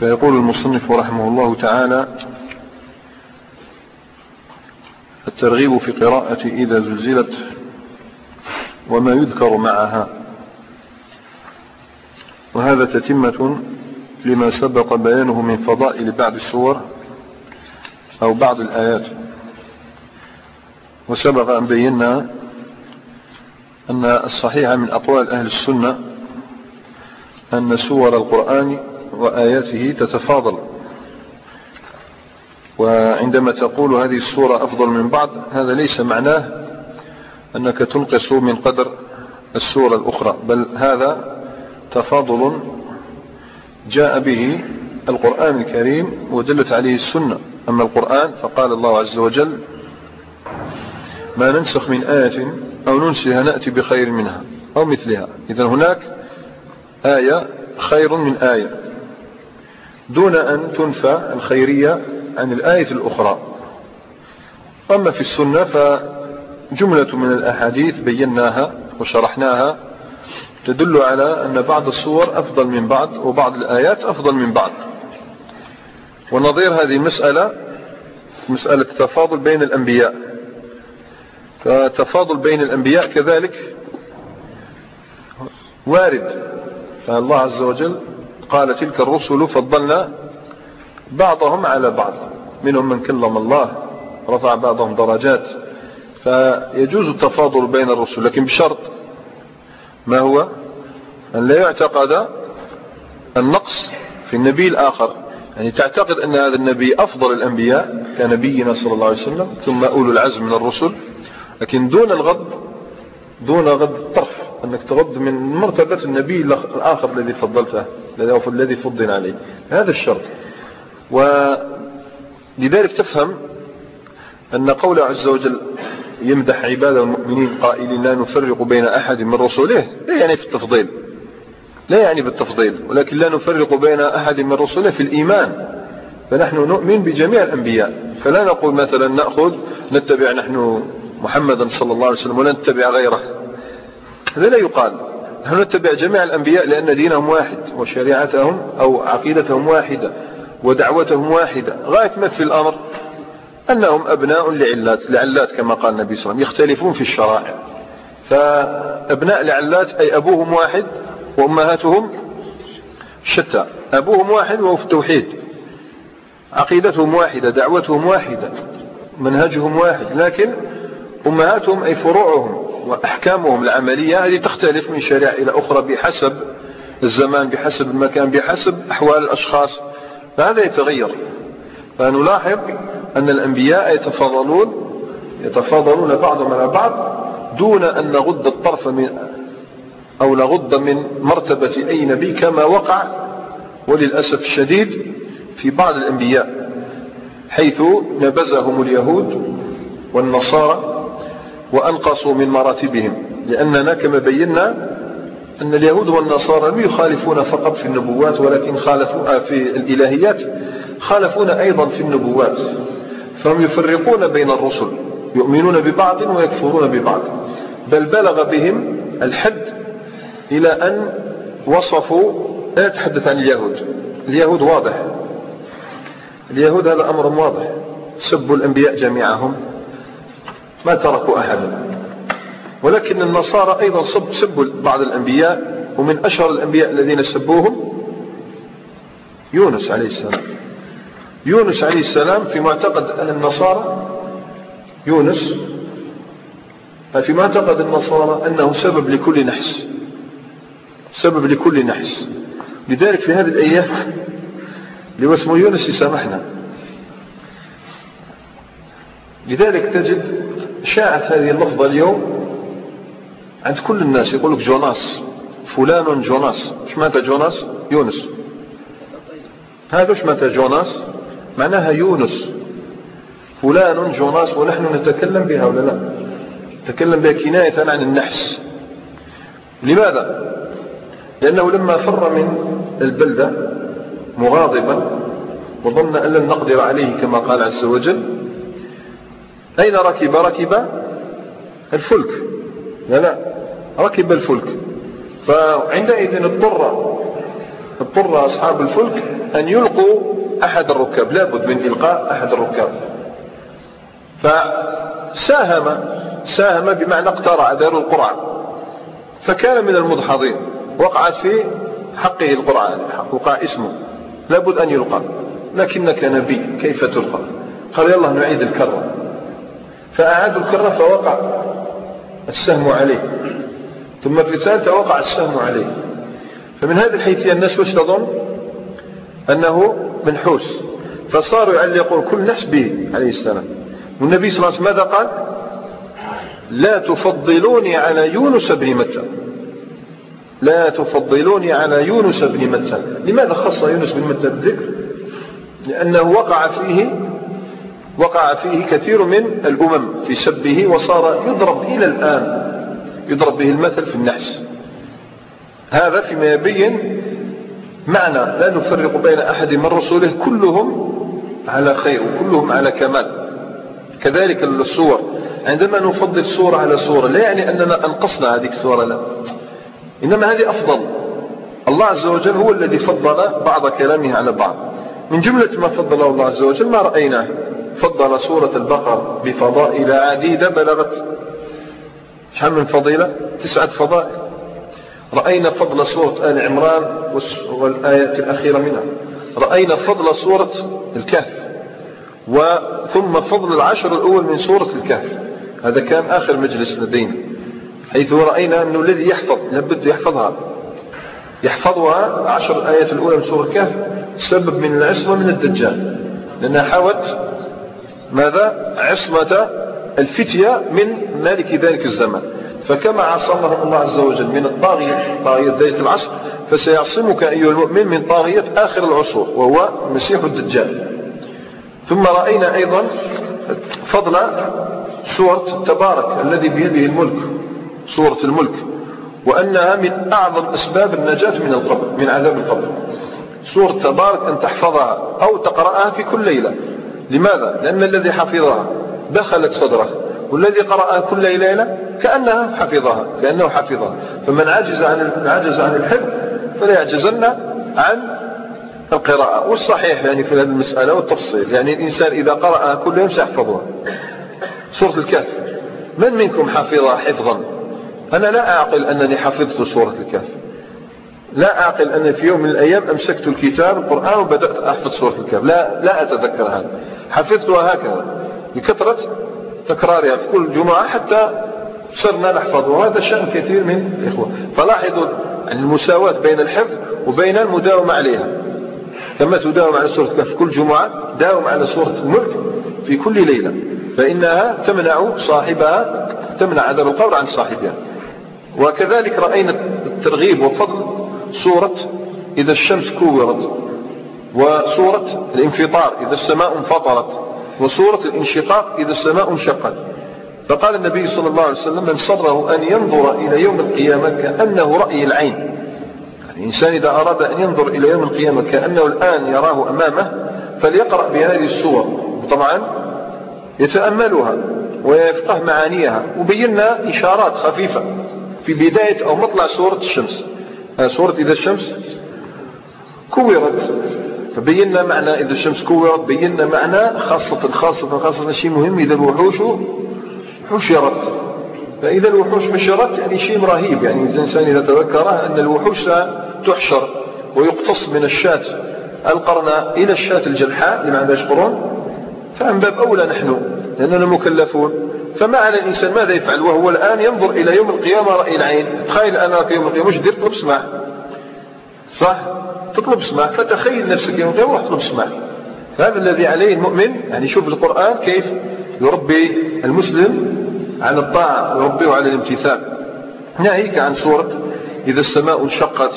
فيقول المصنف رحمه الله تعالى الترغيب في قراءة إذا زلزلت وما يذكر معها. وهذا تتمة لما سبق بيانه من فضائل بعض السور أو بعض الآيات. وسبق أن بينا أن الصحيح من أقوال أهل السنة أن سور القرآن وآياته تتفاضل. وعندما تقول هذه السورة أفضل من بعض هذا ليس معناه أنك تنقص من قدر السورة الأخرى بل هذا تفاضل جاء به القرآن الكريم ودلت عليه السنة. أما القرآن فقال الله عز وجل ما ننسخ من آية أو ننسها نأتي بخير منها أو مثلها. إذا هناك آية خير من آية. دون أن تنفى الخيرية عن الآية الأخرى. أما في السنة فجملة من الأحاديث بيناها وشرحناها تدل على أن بعض الصور أفضل من بعض وبعض الآيات أفضل من بعض. ونظير هذه المسألة مسألة التفاضل بين الأنبياء. فتفاضل بين الأنبياء كذلك وارد. فالله عز وجل قال تلك الرسل فضلنا بعضهم على بعض. منهم من كلم الله رفع بعضهم درجات. فيجوز التفاضل بين الرسل لكن بشرط. ما هو؟ أن لا يعتقد النقص في النبي الآخر. يعني تعتقد أن هذا النبي أفضل الأنبياء كنبينا صلى الله عليه وسلم ثم أولو العزم من الرسل. لكن دون الغض دون غض الطرف. أنك تغض من مرتبة النبي الآخر الذي فضلته الذي فضل عليه. هذا الشرط. ولذلك تفهم أن قوله عز وجل يمدح عباده المؤمنين قائلين لا نفرق بين أحد من رسوله لا يعني في التفضيل. لا يعني بالتفضيل ولكن لا نفرق بين أحد من رسوله في الإيمان. فنحن نؤمن بجميع الأنبياء. فلا نقول مثلا نأخذ نتبع نحن محمدا صلى الله عليه وسلم ولا نتبع غيره. هذا لا يقال. نحن نتبع جميع الأنبياء لأن دينهم واحد وشريعتهم أو عقيدتهم واحدة ودعوتهم واحدة. غاية ما في الأمر أنهم أبناء لعلات لعلات كما قال النبي صلى الله عليه وسلم يختلفون في الشرائع. فأبناء لعلات أي أبوهم واحد وأمهاتهم شتى. أبوهم واحد وهو في التوحيد. عقيدتهم واحدة دعوتهم واحدة منهجهم واحد لكن أمهاتهم أي فروعهم وأحكامهم العملية هذه تختلف من شريعة إلى أخرى بحسب الزمان بحسب المكان بحسب أحوال الأشخاص. فهذا يتغير. فنلاحظ أن الأنبياء يتفاضلون يتفاضلون بعضهم على بعض دون أن نغض الطرف من أو نغض من مرتبة أي نبي كما وقع وللأسف الشديد في بعض الأنبياء حيث نبذهم اليهود والنصارى وأنقصوا من مراتبهم لأننا كما بينا أن اليهود والنصارى لم يخالفون فقط في النبوات ولكن خالفوا في الإلهيات خالفون أيضا في النبوات. فهم يفرقون بين الرسل يؤمنون ببعض ويكفرون ببعض. بل بلغ بهم الحد إلى أن وصفوا لا أتحدث عن اليهود. اليهود واضح. اليهود هذا أمر واضح. سبوا الأنبياء جميعهم. ما تركوا أحدا. ولكن النصارى أيضا سبوا بعض الأنبياء ومن أشهر الأنبياء الذين سبوهم يونس عليه السلام. يونس عليه السلام في معتقد النصارى يونس في معتقد النصارى أنه سبب لكل نحس. سبب لكل نحس. لذلك في هذه الأيام اللي اسمه يونس يسامحنا. لذلك تجد شاعت هذه اللفظة اليوم عند كل الناس. يقول لك جوناس فلان جوناس. إيش معناتها جوناس؟ يونس. هذا إيش معناتها جوناس؟ معناها يونس. فلان جوناس ونحن نتكلم بها ولا لا؟ نتكلم بها كناية عن النحس. لماذا؟ لأنه لما فر من البلدة مغاضبا وظن أن لن نقدر عليه كما قال عز وجل أين ركب؟ ركب الفلك. لا لا ركب الفلك. فعندئذ اضطر اضطر أصحاب الفلك أن يلقوا أحد الركاب. لابد من إلقاء أحد الركاب. فساهم ساهم بمعنى اقترع دار القرعة فكان من المدحضين. وقعت في حقه القرعة وقع اسمه. لابد أن يلقى. لكنك نبي كيف تلقى؟ قال يلا نعيد الكرة. فأعادوا الكرة فوقع السهم عليه. ثم في الثالثة وقع السهم عليه. فمن هذه الحيثية الناس وش تظن؟ أنه منحوس. فصاروا يعلقون كل نفس به عليه السلام. والنبي صلى الله عليه وسلم ماذا قال؟ لا تفضلوني على يونس بن متى. لا تفضلوني على يونس بن متى. لماذا خص يونس بن متى بالذكر؟ لأنه وقع فيه وقع فيه كثير من الأمم في سبه وصار يضرب إلى الآن يضرب به المثل في النحس. هذا فيما يبين معنى لا نفرق بين أحد من رسوله كلهم على خير وكلهم على كمال. كذلك الصور. عندما نفضل صورة على صورة لا يعني أننا أنقصنا هذه الصورة لا. إنما هذه أفضل. الله عز وجل هو الذي فضل بعض كلامه على بعض. من جملة ما فضله الله عز وجل ما رأيناه. فضل سورة البقر بفضائل عديدة بلغت شحال من فضيلة؟ تسعة فضائل. رأينا فضل سورة آل عمران والآيات الأخيرة منها. رأينا فضل سورة الكهف وثم فضل العشر الأول من سورة الكهف. هذا كان آخر مجلس لدينا حيث رأينا أنه الذي يحفظ لابد يحفظها. يحفظها عشر الآيات الأولى من سورة الكهف سبب من العصمة من الدجال. لأنها حاوت ماذا؟ عصمة الفتية من مالك ذلك الزمان. فكما عصمه الله عز وجل من الطاغية طاغية ذات العصر فسيعصمك أيها المؤمن من طاغية آخر العصور وهو مسيح الدجال. ثم رأينا أيضا فضل سورة تبارك الذي بيده الملك سورة الملك وأنها من أعظم أسباب النجاة من القبر من عذاب القبر. سورة تبارك أن تحفظها أو تقرأها في كل ليلة. لماذا؟ لأن الذي حفظها دخلت صدره والذي قرأها كل ليلة كأنها حفظها كأنه حفظها. فمن عجز عن عجز عن الحفظ فلا يعجزن عن القراءة. والصحيح يعني في هذه المسألة والتفصيل يعني الإنسان إذا قرأها كل يوم سيحفظها. سورة الكهف. من منكم حفظها حفظا؟ أنا لا أعقل أنني حفظت سورة الكهف. لا أعقل أن في يوم من الأيام أمسكت الكتاب القرآن وبدأت أحفظ سورة الكهف. لا, لا أتذكر هذا. حفظتها هكذا. بكثرة تكرارها. في كل جمعة حتى صرنا نحفظ. وهذا شأن كثير من الإخوة. فلاحظوا المساواة بين الحفظ وبين المداومة عليها. كما تداوم على سورة الكهف كل جمعة داوم على سورة الملك في كل ليلة. فإنها تمنع صاحبها تمنع عذاب القبر عن صاحبها. وكذلك رأينا الترغيب وفضل سورة إذا الشمس كورت. وسورة الانفطار إذا السماء انفطرت وسورة الانشقاق إذا السماء انشقت. فقال النبي صلى الله عليه وسلم من سره أن ينظر إلى يوم القيامة كأنه رأي العين. يعني الإنسان إذا أراد أن ينظر إلى يوم القيامة كأنه الآن يراه أمامه فليقرأ بهذه السور طبعا يتأملها ويفقه معانيها وبينا إشارات خفيفة في بداية أو مطلع سورة الشمس. سورة إذا الشمس كورت. فبينا معنى إذا الشمس كورت بينا معنى خاصة خاصة خاصة شيء مهم إذا الوحوش حشرت. فإذا الوحوش حشرت يعني شيء رهيب. يعني الإنسان إذا تذكره أن الوحوش تحشر ويقتص من الشاة القرن إلى الشاة الجلحاء لماذا يشكرون فمن باب أولى نحن لأننا مكلفون. فما على الإنسان ماذا يفعل؟ وهو الآن ينظر إلى يوم القيامة رأي العين. تخيل أنا في يوم القيامة مش دير تطلب سماح صح؟ تطلب سماح فتخيل نفسك يوم القيامة وروح تطلب سماح. هذا الذي عليه المؤمن يعني شوف القرآن كيف يربي المسلم على الطاعة ويربيه على الامتثال. ناهيك عن سورة إذا السماء انشقت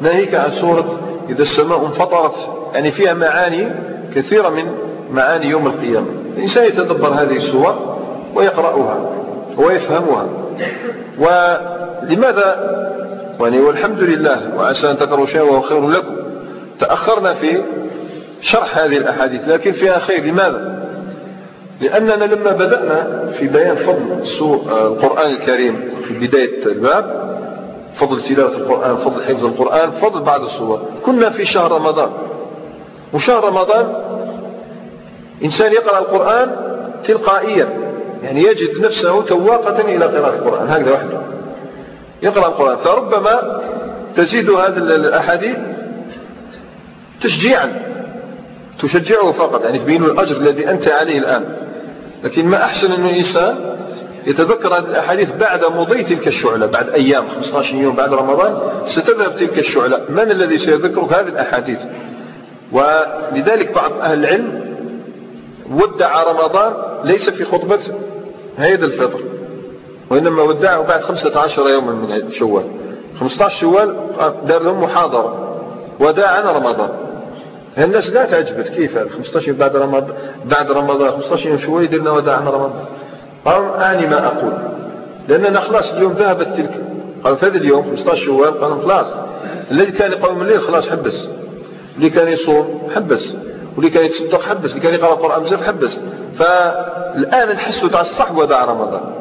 ناهيك عن سورة إذا السماء انفطرت. يعني فيها معاني كثيرة من معاني يوم القيامة. الإنسان يتدبر هذه السور ويقرأها ويفهمها. ولماذا يعني والحمد لله وعسى أن تكرهوا شيئا وهو خير لكم. تأخرنا في شرح هذه الأحاديث لكن فيها خير. لماذا؟ لأننا لما بدأنا في بيان فضل القرآن الكريم في بداية الباب فضل تلاوة القرآن فضل حفظ القرآن فضل بعض الصور كنا في شهر رمضان. وشهر رمضان إنسان يقرأ القرآن تلقائيا يعني يجد نفسه تواقة إلى قراءة القرآن هكذا وحده. يقرأ القرآن. فربما تزيد هذه الأحاديث تشجيعا. تشجعه فقط. يعني تبين الأجر الذي أنت عليه الآن. لكن ما أحسن أن الإنسان يتذكر هذه الأحاديث بعد مضي تلك الشعلة بعد أيام 15 يوم بعد رمضان ستذهب تلك الشعلة. من الذي سيذكرك هذه الأحاديث؟ ولذلك بعض أهل العلم ودع رمضان ليس في خطبة عيد الفطر. وإنما ودعه بعد 15 يوما من شوال. 15 شوال دار لهم محاضرة. وداعنا رمضان. الناس لا تعجبت كيف 15 بعد رمضان بعد رمضان. 15 يوم شوي درنا وداعنا رمضان. قالوا أعني ما أقول. لأننا خلاص اليوم ذهبت تلك. قالوا في هذا اليوم 15 شوال. قالوا خلاص. الذي كان يقوم الليل خلاص حبس. اللي كان يصوم حبس. واللي كان يتصدق حبس. اللي كان يقرأ القرآن بزاف حبس. فالآن نحسوا تاع الصح وداع رمضان.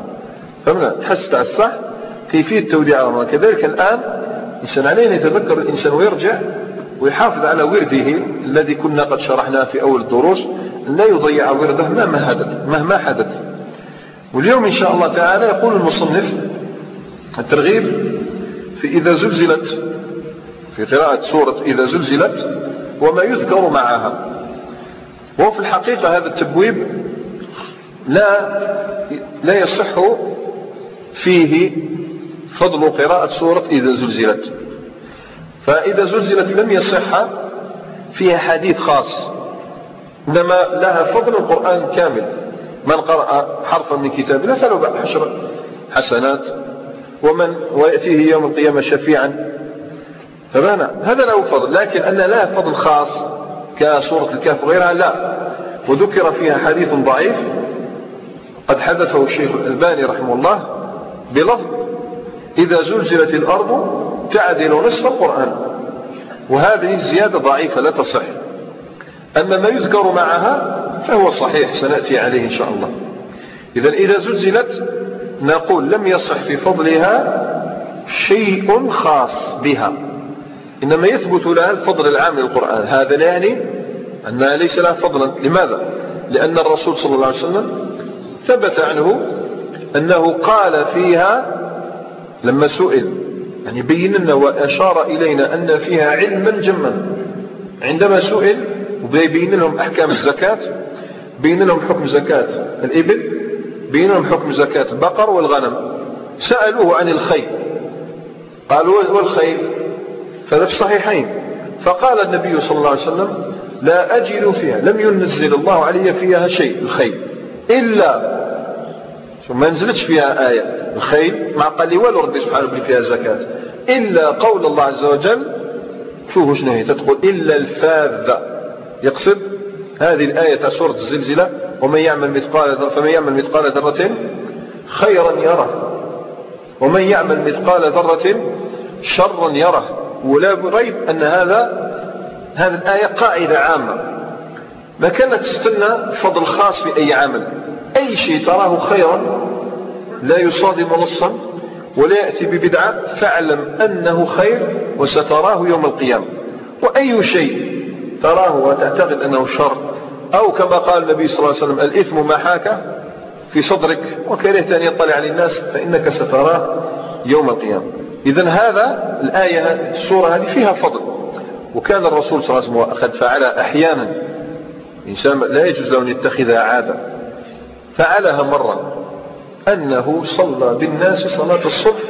فهمنا؟ تحس تاع الصح كيفية توديع رمضان كذلك الآن الإنسان عليه يتذكر الإنسان ويرجع ويحافظ على ورده الذي كنا قد شرحناه في أول الدروس لا يضيع ورده مهما حدث مهما حدث. واليوم إن شاء الله تعالى يقول المصنف الترغيب في إذا زلزلت في قراءة سورة إذا زلزلت وما يذكر معها. وفي الحقيقة هذا التبويب لا لا يصح فيه فضل قراءة سورة إذا زلزلت. فإذا زلزلت لم يصح فيها حديث خاص إنما لها فضل القرآن كامل. من قرأ حرفا من كتاب الله فله حشر حسنات ومن ويأتيه يوم القيامة شفيعا. فمعنى هذا له فضل لكن أن لها فضل خاص كسورة الكهف وغيرها لا. وذكر فيها حديث ضعيف قد حدثه الشيخ الألباني رحمه الله بلفظ إذا زلزلت الأرض تعدل نصف القرآن. وهذه زيادة ضعيفة لا تصح. أما ما يذكر معها فهو صحيح سنأتي عليه إن شاء الله. إذا إذا زلزلت نقول لم يصح في فضلها شيء خاص بها. إنما يثبت لها الفضل العام للقرآن. هذا لا يعني أنها ليس لها فضلا. لماذا؟ لأن الرسول صلى الله عليه وسلم ثبت عنه أنه قال فيها لما سئل. يعني بين لنا وأشار إلينا أن فيها علما جما. عندما سئل وبين لهم أحكام الزكاة بين لهم حكم زكاة الإبل بين لهم حكم زكاة البقر والغنم. سألوه عن الخيل. قالوا والخيل؟ فهذا في الصحيحين. فقال النبي صلى الله عليه وسلم لا أجد فيها لم ينزل الله علي فيها شيء الخيل. إلا ما نزلتش فيها آية. الخيل ما قال لي والو ربي سبحانه بلي فيها زكاة. إلا قول الله عز وجل شوفوا شنو هي. تقول إلا الفاذ. يقصد هذه الآية تاع سورة الزلزلة ومن يعمل مثقال فمن يعمل مثقال ذرة خيرا يره. ومن يعمل مثقال ذرة شرا يره. ولا ريب أن هذا هذه الآية قاعدة عامة. ما كانت تستنى فضل خاص في أي عمل. أي شيء تراه خيرا لا يصادم نصا ولا يأتي ببدعة فاعلم أنه خير وستراه يوم القيامة. وأي شيء تراه وتعتقد أنه شر أو كما قال النبي صلى الله عليه وسلم الإثم ما حاك في صدرك وكرهت أن يطلع على الناس فإنك ستراه يوم القيامة. إذا هذا الآية السورة هذه فيها فضل. وكان الرسول صلى الله عليه وسلم قد فعل أحيانا. إنسان لا يجوز له أن يتخذها عادة فعلها مرة أنه صلى بالناس صلاة الصبح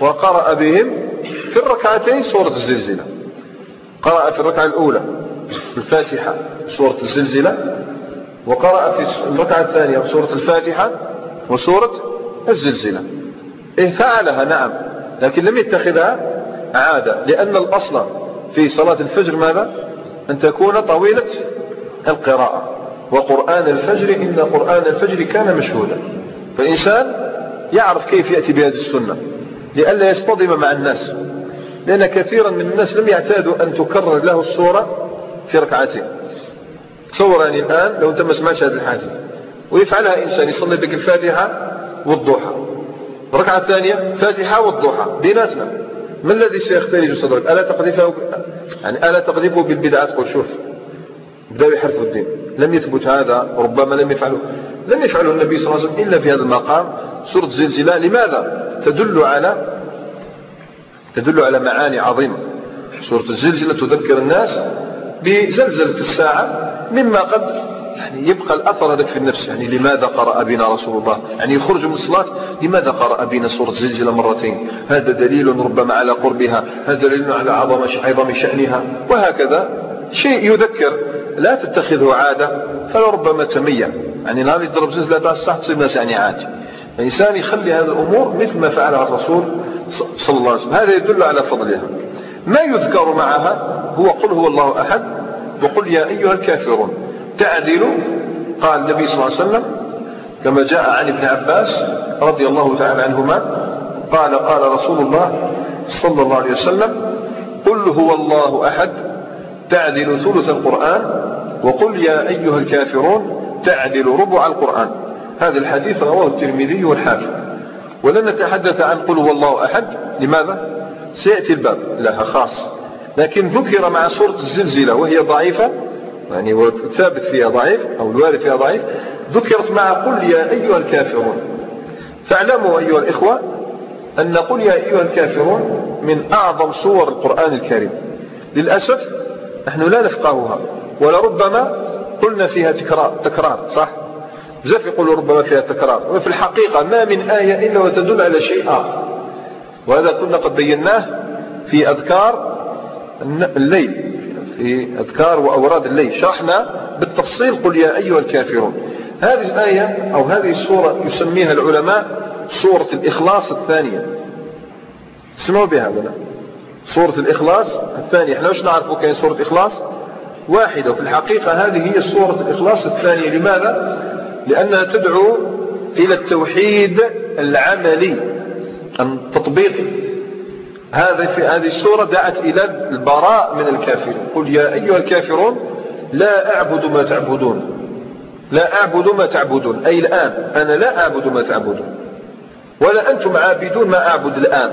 وقرأ بهم في الركعتين سورة الزلزلة. قرأ في الركعة الأولى الفاتحة سورة الزلزلة وقرأ في الركعة الثانية سورة الفاتحة وسورة الزلزلة. إيه فعلها نعم. لكن لم يتخذها عادة لأن الأصل في صلاة الفجر ماذا؟ أن تكون طويلة القراءة. وقرآن الفجر إن قرآن الفجر كان مشهودا. فالإنسان يعرف كيف يأتي بهذه السنة لئلا يصطدم مع الناس لأن كثيرا من الناس لم يعتادوا أن تكرر له الصورة في ركعتين تصور يعني الآن لو أنت ما سمعتش هذا الحديث ويفعلها إنسان يصلي بك الفاتحة والضحى. الركعة الثانية فاتحة والضحى بيناتنا ما الذي سيختلج صدرك؟ ألا تقذفه؟ يعني ألا تقذفه بالبدعة؟ تقول شوف. بدأوا يحرفوا الدين. لم يثبت هذا ربما لم يفعله. لم يفعله النبي صلى الله عليه وسلم إلا في هذا المقام. سورة زلزلة لماذا؟ تدل على تدل على معاني عظيمة. سورة الزلزلة تذكر الناس بزلزلة الساعة مما قد يعني يبقى الأثر هذاك في النفس. يعني لماذا قرأ بنا رسول الله؟ يعني يخرج من الصلاة لماذا قرأ بنا سورة زلزلة مرتين؟ هذا دليل ربما على قربها هذا دليل على عظم عظم شأنها وهكذا شيء يذكر لا تتخذه عادة فلربما تميع. يعني نهار يضرب زلزلة تاع الصح تصير ناس يعني عادي. الإنسان يخلي هذه الأمور مثل ما فعلها الرسول صلى الله عليه وسلم. هذا يدل على فضلها. ما يذكر معها؟ هو قل هو الله أحد. وقل يا أيها الكافرون تعدل قال النبي صلى الله عليه وسلم كما جاء عن ابن عباس رضي الله تعالى عنهما قال قال رسول الله صلى الله عليه وسلم قل هو الله أحد. تعدل ثلث القرآن وقل يا أيها الكافرون تعدل ربع القرآن. هذا الحديث رواه الترمذي والحاكم. ولن نتحدث عن قل هو الله أحد. لماذا؟ سيأتي الباب. لها خاص. لكن ذكر مع سورة الزلزلة وهي ضعيفة يعني وثابت فيها ضعيف أو الوارد فيها ضعيف ذكرت مع قل يا أيها الكافرون. فاعلموا أيها الإخوة أن قل يا أيها الكافرون من أعظم صور القرآن الكريم. للأسف نحن لا نفقهها ولربما قلنا فيها تكرار, تكرار صح؟ بزاف يقولوا ربما فيها تكرار وفي الحقيقة ما من آية إلا وتدل على شيء آخر. وهذا كنا قد بيناه في أذكار الليل في أذكار وأوراد الليل. شرحنا بالتفصيل قل يا أيها الكافرون. هذه الآية أو هذه السورة يسميها العلماء سورة الإخلاص الثانية. اسمعوا بها ولا سورة الإخلاص الثانية. إحنا وش نعرفوا كاين سورة إخلاص واحدة. وفي الحقيقة هذه هي سورة الإخلاص الثانية. لماذا؟ لأنها تدعو إلى التوحيد العملي التطبيقي هذا في هذه السورة دعت إلى البراء من الكافرين. قل يا أيها الكافرون لا أعبد ما تعبدون. لا أعبد ما تعبدون. أي الآن أنا لا أعبد ما تعبدون. ولا أنتم عابدون ما أعبد الآن.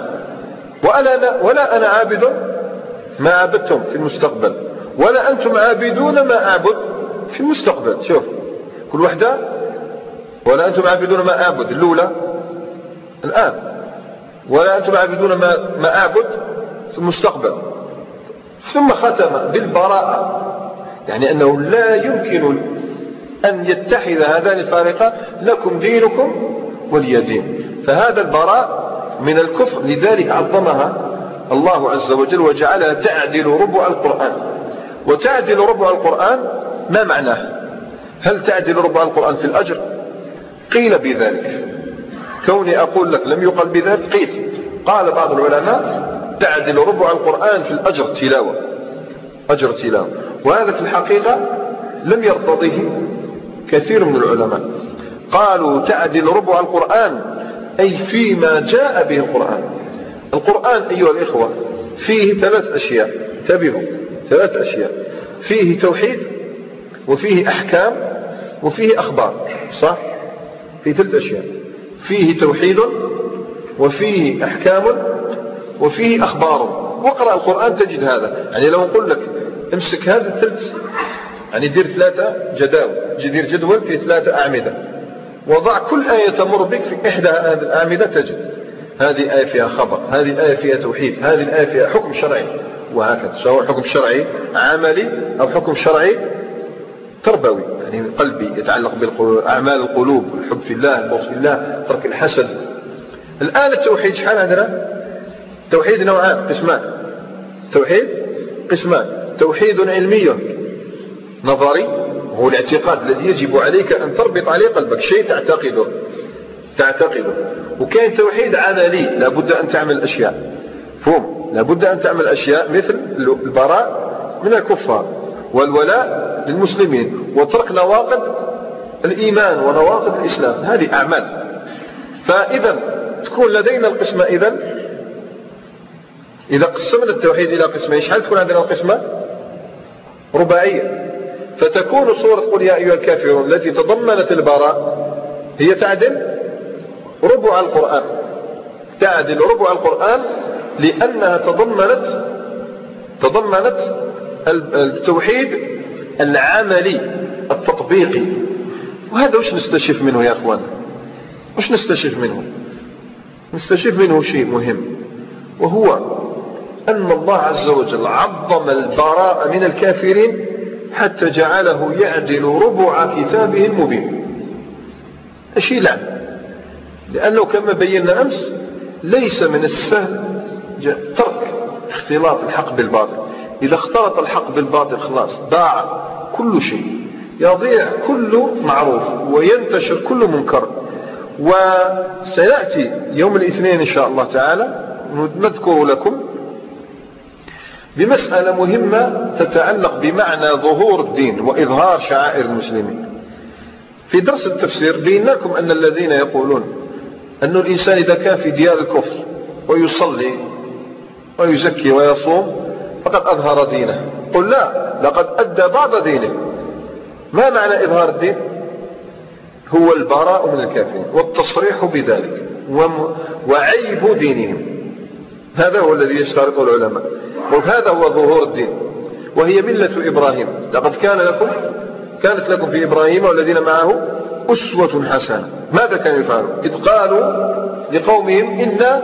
ولا, ولا أنا عابد ما عبدتم في المستقبل. ولا أنتم عابدون ما أعبد في المستقبل. شوف كل وحدة ولا أنتم عابدون ما أعبد. الأولى الآن. ولا أنتم عابدون ما, ما أعبد في المستقبل. ثم ختم بالبراءة. يعني أنه لا يمكن أن يتحد هذان الفارقان لكم دينكم ولي دين. فهذا البراء من الكفر لذلك عظمها الله عز وجل وجعلها تعدل ربع القرآن. وتعدل ربع القرآن ما معناه؟ هل تعدل ربع القرآن في الأجر؟ قيل بذلك. كوني أقول لك لم يقل بذلك قيل. قال بعض العلماء تعدل ربع القرآن في الأجر تلاوة. أجر تلاوة. وهذا في الحقيقة لم يرتضيه كثير من العلماء. قالوا تعدل ربع القرآن أي فيما جاء به القرآن. القرآن أيها الإخوة فيه ثلاث أشياء. انتبهوا ثلاث أشياء. فيه توحيد وفيه أحكام وفيه أخبار صح؟ في ثلاث أشياء. فيه توحيد وفيه أحكام وفيه أخبار. واقرأ القرآن تجد هذا. يعني لو نقول لك امسك هذا الثلث يعني دير ثلاثة جداول دير جدول في ثلاثة أعمدة. وضع كل آية تمر بك في إحدى هذه الأعمدة تجد. هذه آية فيها خبر هذه الآية فيها توحيد هذه الآية فيها حكم شرعي. وهكذا سواء حكم شرعي عملي أو حكم شرعي تربوي يعني قلبي يتعلق بأعمال القلوب الحب في الله البغض في الله ترك الحسد. الآن التوحيد شحال عندنا؟ توحيد نوعان قسمان. توحيد قسمان. توحيد علمي نظري هو الاعتقاد الذي يجب عليك أن تربط عليه قلبك شيء تعتقده تعتقده. وكاين توحيد عملي لابد أن تعمل أشياء. فهم لابد أن تعمل أشياء مثل البراء من الكفار والولاء للمسلمين وترك نواقض الإيمان ونواقض الإسلام. هذه أعمال. فإذا تكون لدينا القسمة إذا إذا قسمنا التوحيد إلى قسمين شحال تكون عندنا القسمة؟ رباعية. فتكون صورة قل يا أيها الكافرون التي تضمنت البراء هي تعدل ربع القرآن. تعدل ربع القرآن لأنها تضمنت تضمنت التوحيد العملي التطبيقي. وهذا وش نستشف منه يا أخوان؟ وش نستشف منه؟ نستشف منه شيء مهم وهو أن الله عز وجل عظم البراء من الكافرين حتى جعله يعدل ربع كتابه المبين. لعن لأنه كما بينا أمس ليس من السهل ترك اختلاط الحق بالباطل. إذا اختلط الحق بالباطل خلاص ضاع كل شيء يضيع كل معروف وينتشر كل منكر. وسيأتي يوم الاثنين إن شاء الله تعالى نذكر لكم بمسألة مهمة تتعلق بمعنى ظهور الدين وإظهار شعائر المسلمين. في درس التفسير بينا لكم أن الذين يقولون أن الإنسان إذا كان في ديار الكفر ويصلي ويزكي ويصوم فقد أظهر دينه. قل لا لقد أدى بعض دينه. ما معنى إظهار الدين؟ هو البراء من الكافرين والتصريح بذلك وعيب دينهم. هذا هو الذي يشترطه العلماء. وهذا هو ظهور الدين وهي ملة إبراهيم. لقد كان لكم كانت لكم في إبراهيم والذين معه أسوة حسنة. ماذا كانوا يفعلون؟ إذ قالوا لقومهم إنا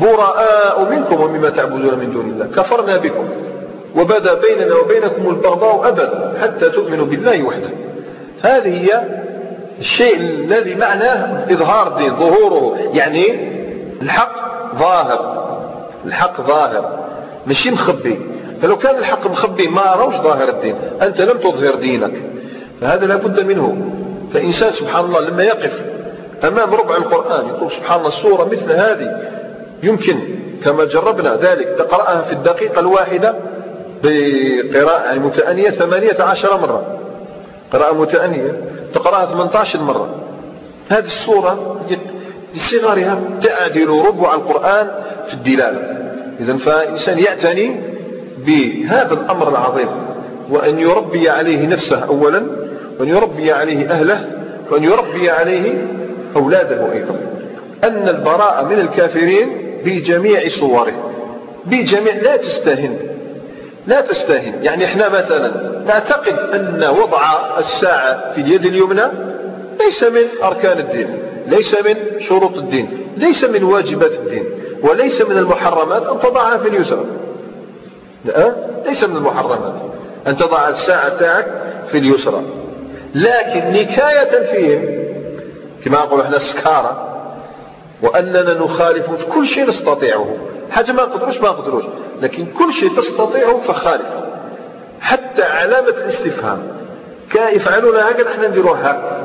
براء منكم ومما تعبدون من دون الله. كفرنا بكم وبدا بيننا وبينكم البغضاء أبدا حتى تؤمنوا بالله وحده. هذه هي الشيء الذي معناه إظهار الدين ظهوره. يعني الحق ظاهر الحق ظاهر. ماشي مخبي. فلو كان الحق مخبي ما روش ظاهر الدين. أنت لم تظهر دينك. فهذا لا بد منه. فإنسان سبحان الله لما يقف أمام ربع القرآن يقول سبحان الله السورة مثل هذه يمكن كما جربنا ذلك تقرأها في الدقيقة الواحدة بقراءة متأنية ثمانية عشر مرة. قراءة متأنية تقرأها 18 مرة. هذه السورة لصغرها تعدل ربع القرآن في الدلالة. إذا فإنسان يعتني بهذا الأمر العظيم وأن يربي عليه نفسه أولا وأن يربي عليه أهله وأن يربي عليه أولاده أيضا. أن البراءة من الكافرين بجميع صوره بجميع لا تستهن لا تستهن. يعني إحنا مثلا نعتقد أن وضع الساعة في اليد اليمنى ليس من أركان الدين ليس من شروط الدين ليس من واجبات الدين. وليس من المحرمات أن تضعها في اليسرى. لا ليس من المحرمات أن تضع الساعة تاعك في اليسرى. لكن نكاية فيهم كما نقول إحنا سكارة وأننا نخالف في كل شيء نستطيعه. حاجة ما نقدروش ما نقدروش لكن كل شيء تستطيعه فخالف. حتى علامة الاستفهام يفعلون هكذا إحنا نديروها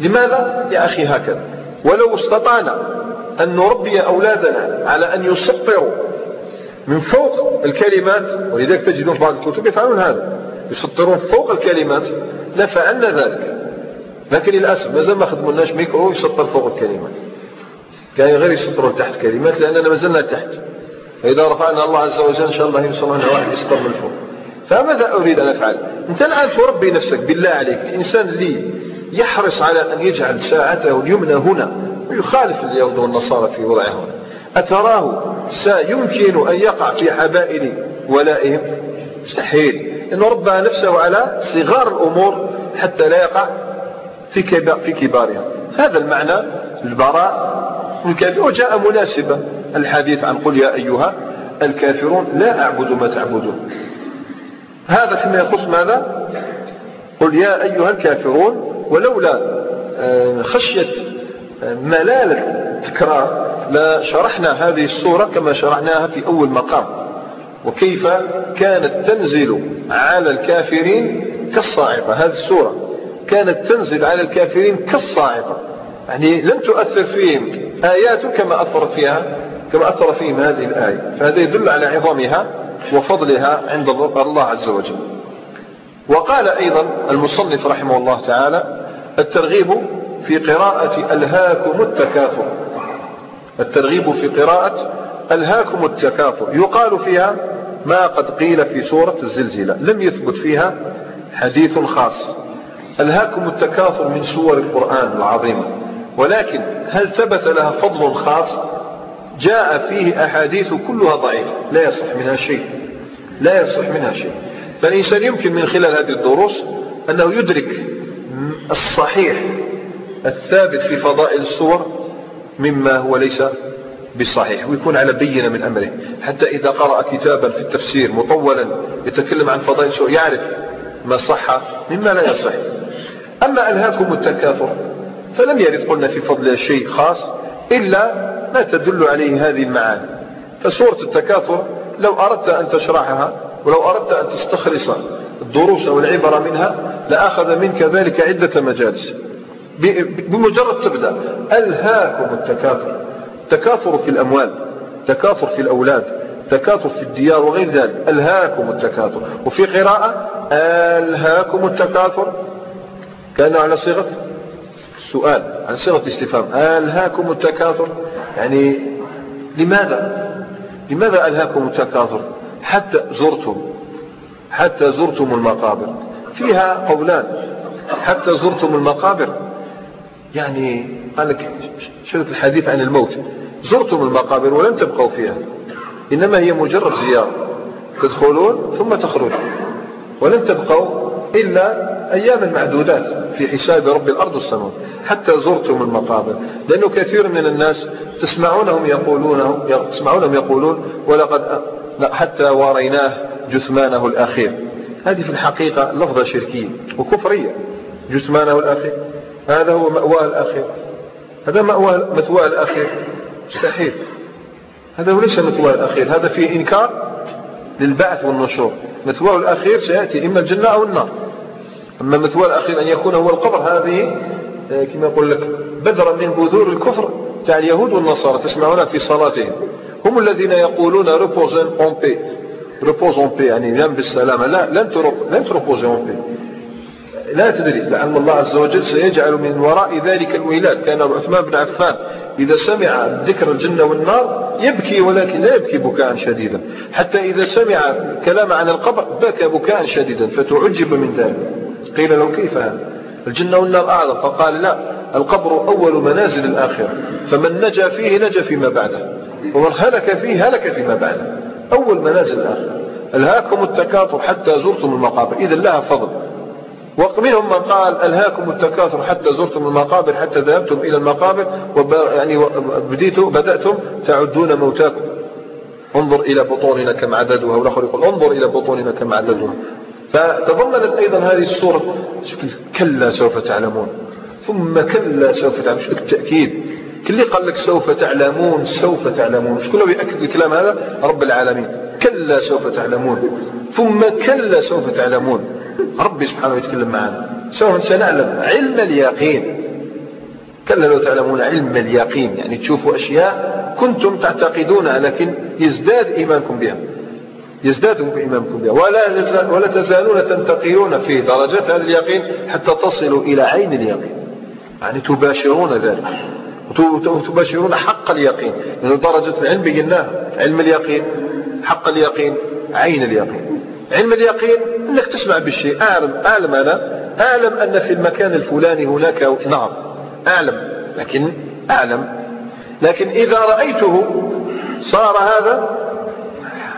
لماذا؟ يا أخي هكذا. ولو استطعنا. أن نربي أولادنا على أن يسطروا من فوق الكلمات ولذلك تجدون في بعض الكتب يفعلون هذا. يسطرون فوق الكلمات لفعلنا ذلك. لكن للأسف مازال ما خدمناش ميكرو يسطر فوق الكلمات. كان غير يسطروا تحت كلمات لأننا ما زلنا تحت. فإذا رفعنا الله عز وجل إن شاء الله يوصل لنا واحد يسطر من فوق. فماذا أريد أن أفعل؟ أنت الآن تربي نفسك بالله عليك الإنسان اللي يحرص على أن يجعل ساعته اليمنى هنا. ويخالف اليهود والنصارى في وضعهم. أتراه سيمكن أن يقع في حبائل ولائهم؟ مستحيل. إنه ربى نفسه على صغار الأمور حتى لا يقع في في كبارها هذا المعنى البراء الكافر وجاء مناسبا الحديث عن قل يا أيها الكافرون لا أعبد ما تعبدون. هذا فيما يخص ماذا؟ قل يا أيها الكافرون ولولا آه، خشية ملالة تكرار لشرحنا هذه السورة كما شرحناها في أول مقام. وكيف كانت تنزل على الكافرين كالصاعقة؟ هذه السورة كانت تنزل على الكافرين كالصاعقة. يعني لم تؤثر فيهم آيات كما أثرت فيها كما أثر فيهم هذه الآية. فهذا يدل على عظمها وفضلها عند الله عز وجل. وقال أيضا المصنف رحمه الله تعالى الترغيب في قراءة ألهاكم التكاثر. الترغيب في قراءة ألهاكم التكاثر. يقال فيها ما قد قيل في سورة الزلزلة. لم يثبت فيها حديث خاص. ألهاكم التكاثر من سور القرآن العظيمة ولكن هل ثبت لها فضل خاص؟ جاء فيه أحاديث كلها ضعيفة. لا يصح منها شيء. لا يصح منها شيء. فالإنسان يمكن من خلال هذه الدروس أنه يدرك الصحيح الثابت في فضائل الصور مما هو ليس بالصحيح ويكون على بينة من أمره. حتى إذا قرأ كتابا في التفسير مطولا يتكلم عن فضائل الصور يعرف ما صح مما لا يصح. أما ألهاكم التكاثر فلم يرد قلنا في فضل شيء خاص إلا ما تدل عليه هذه المعاني. فسورة التكاثر لو أردت أن تشرحها ولو أردت أن تستخلص الدروس والعبر منها لأخذ منك ذلك عدة مجالس. بمجرد تبدأ. ألهاكم التكاثر. تكاثر في الأموال تكاثر في الأولاد تكاثر في الديار وغير ذلك. ألهاكم التكاثر. وفي قراءة ألهاكم التكاثر. كان على صيغة سؤال على صيغة استفهام. ألهاكم التكاثر. يعني لماذا؟ لماذا ألهاكم التكاثر؟ حتى زرتم حتى زرتم المقابر. فيها قولان. حتى زرتم المقابر. يعني قال لك شرط الحديث عن الموت. زرتم المقابر ولن تبقوا فيها. إنما هي مجرد زيارة. تدخلون ثم تخرجون ولن تبقوا إلا أيام معدودات في حساب رب الأرض والسماء حتى زرتم المقابر. لأنه كثير من الناس تسمعونهم يقولون تسمعونهم يقولون ولقد حتى واريناه جثمانه الأخير. هذه في الحقيقة لفظة شركية وكفرية. جثمانه الأخير. هذا هو مأواه الأخير. هذا مأواه مثواه الأخير. مستحيل. هذا هو ليس مثواه الأخير. هذا فيه إنكار للبعث والنشور. مثواه الأخير سيأتي إما الجنة أو النار. أما مثواه الأخير أن يكون هو القبر هذه آه، كما يقول لك بذرة من بذور الكفر تاع اليهود والنصارى تسمعون في صلاتهم. هم الذين يقولون repose en paix repose en paix يعني نام بالسلامة لا لن لن te reposer en paix لا تدري لعل الله عز وجل سيجعل من وراء ذلك الويلات. كان عثمان بن عفان إذا سمع ذكر الجنة والنار يبكي ولكن لا يبكي بكاء شديدا. حتى إذا سمع كلام عن القبر بكى بكاء شديدا فتعجب من ذلك. قيل له كيف هذا؟ الجنة والنار أعظم. فقال لا القبر أول منازل الآخرة. فمن نجا فيه نجا فيما بعده ومن هلك فيه هلك فيما بعده. أول منازل الآخرة ألهاكم التكاثر حتى زرتم المقابر. إذا لها فضل. ومنهم من قال ألهاكم التكاثر حتى زرتم المقابر حتى ذهبتم إلى المقابر يعني بدأتم تعدون موتاكم. انظر إلى بطوننا كم عددها والآخر يقول انظر إلى بطوننا كم عددها. فتضمنت أيضا هذه السورة كلا سوف تعلمون. ثم كلا سوف تعلمون. شو التأكيد. كل قال لك سوف تعلمون سوف تعلمون. شكون يأكد الكلام هذا؟ رب العالمين. كلا سوف تعلمون. ثم كلا سوف تعلمون. ربي سبحانه يتكلم معنا. سوف سنعلم علم اليقين. كلا لو تعلمون علم اليقين يعني تشوفوا أشياء كنتم تعتقدونها لكن يزداد إيمانكم بها. يزداد إيمانكم بها. ولا, ولا تزالون تنتقلون في درجات هذا اليقين حتى تصلوا إلى عين اليقين. يعني تباشرون ذلك. وتباشرون حق اليقين. لأن يعني درجة العلم بيناها. علم اليقين حق اليقين عين اليقين. علم اليقين أنك تسمع بالشيء. أعلم أعلم أنا أعلم أن في المكان الفلاني هناك نار أعلم لكن أعلم. لكن إذا رأيته صار هذا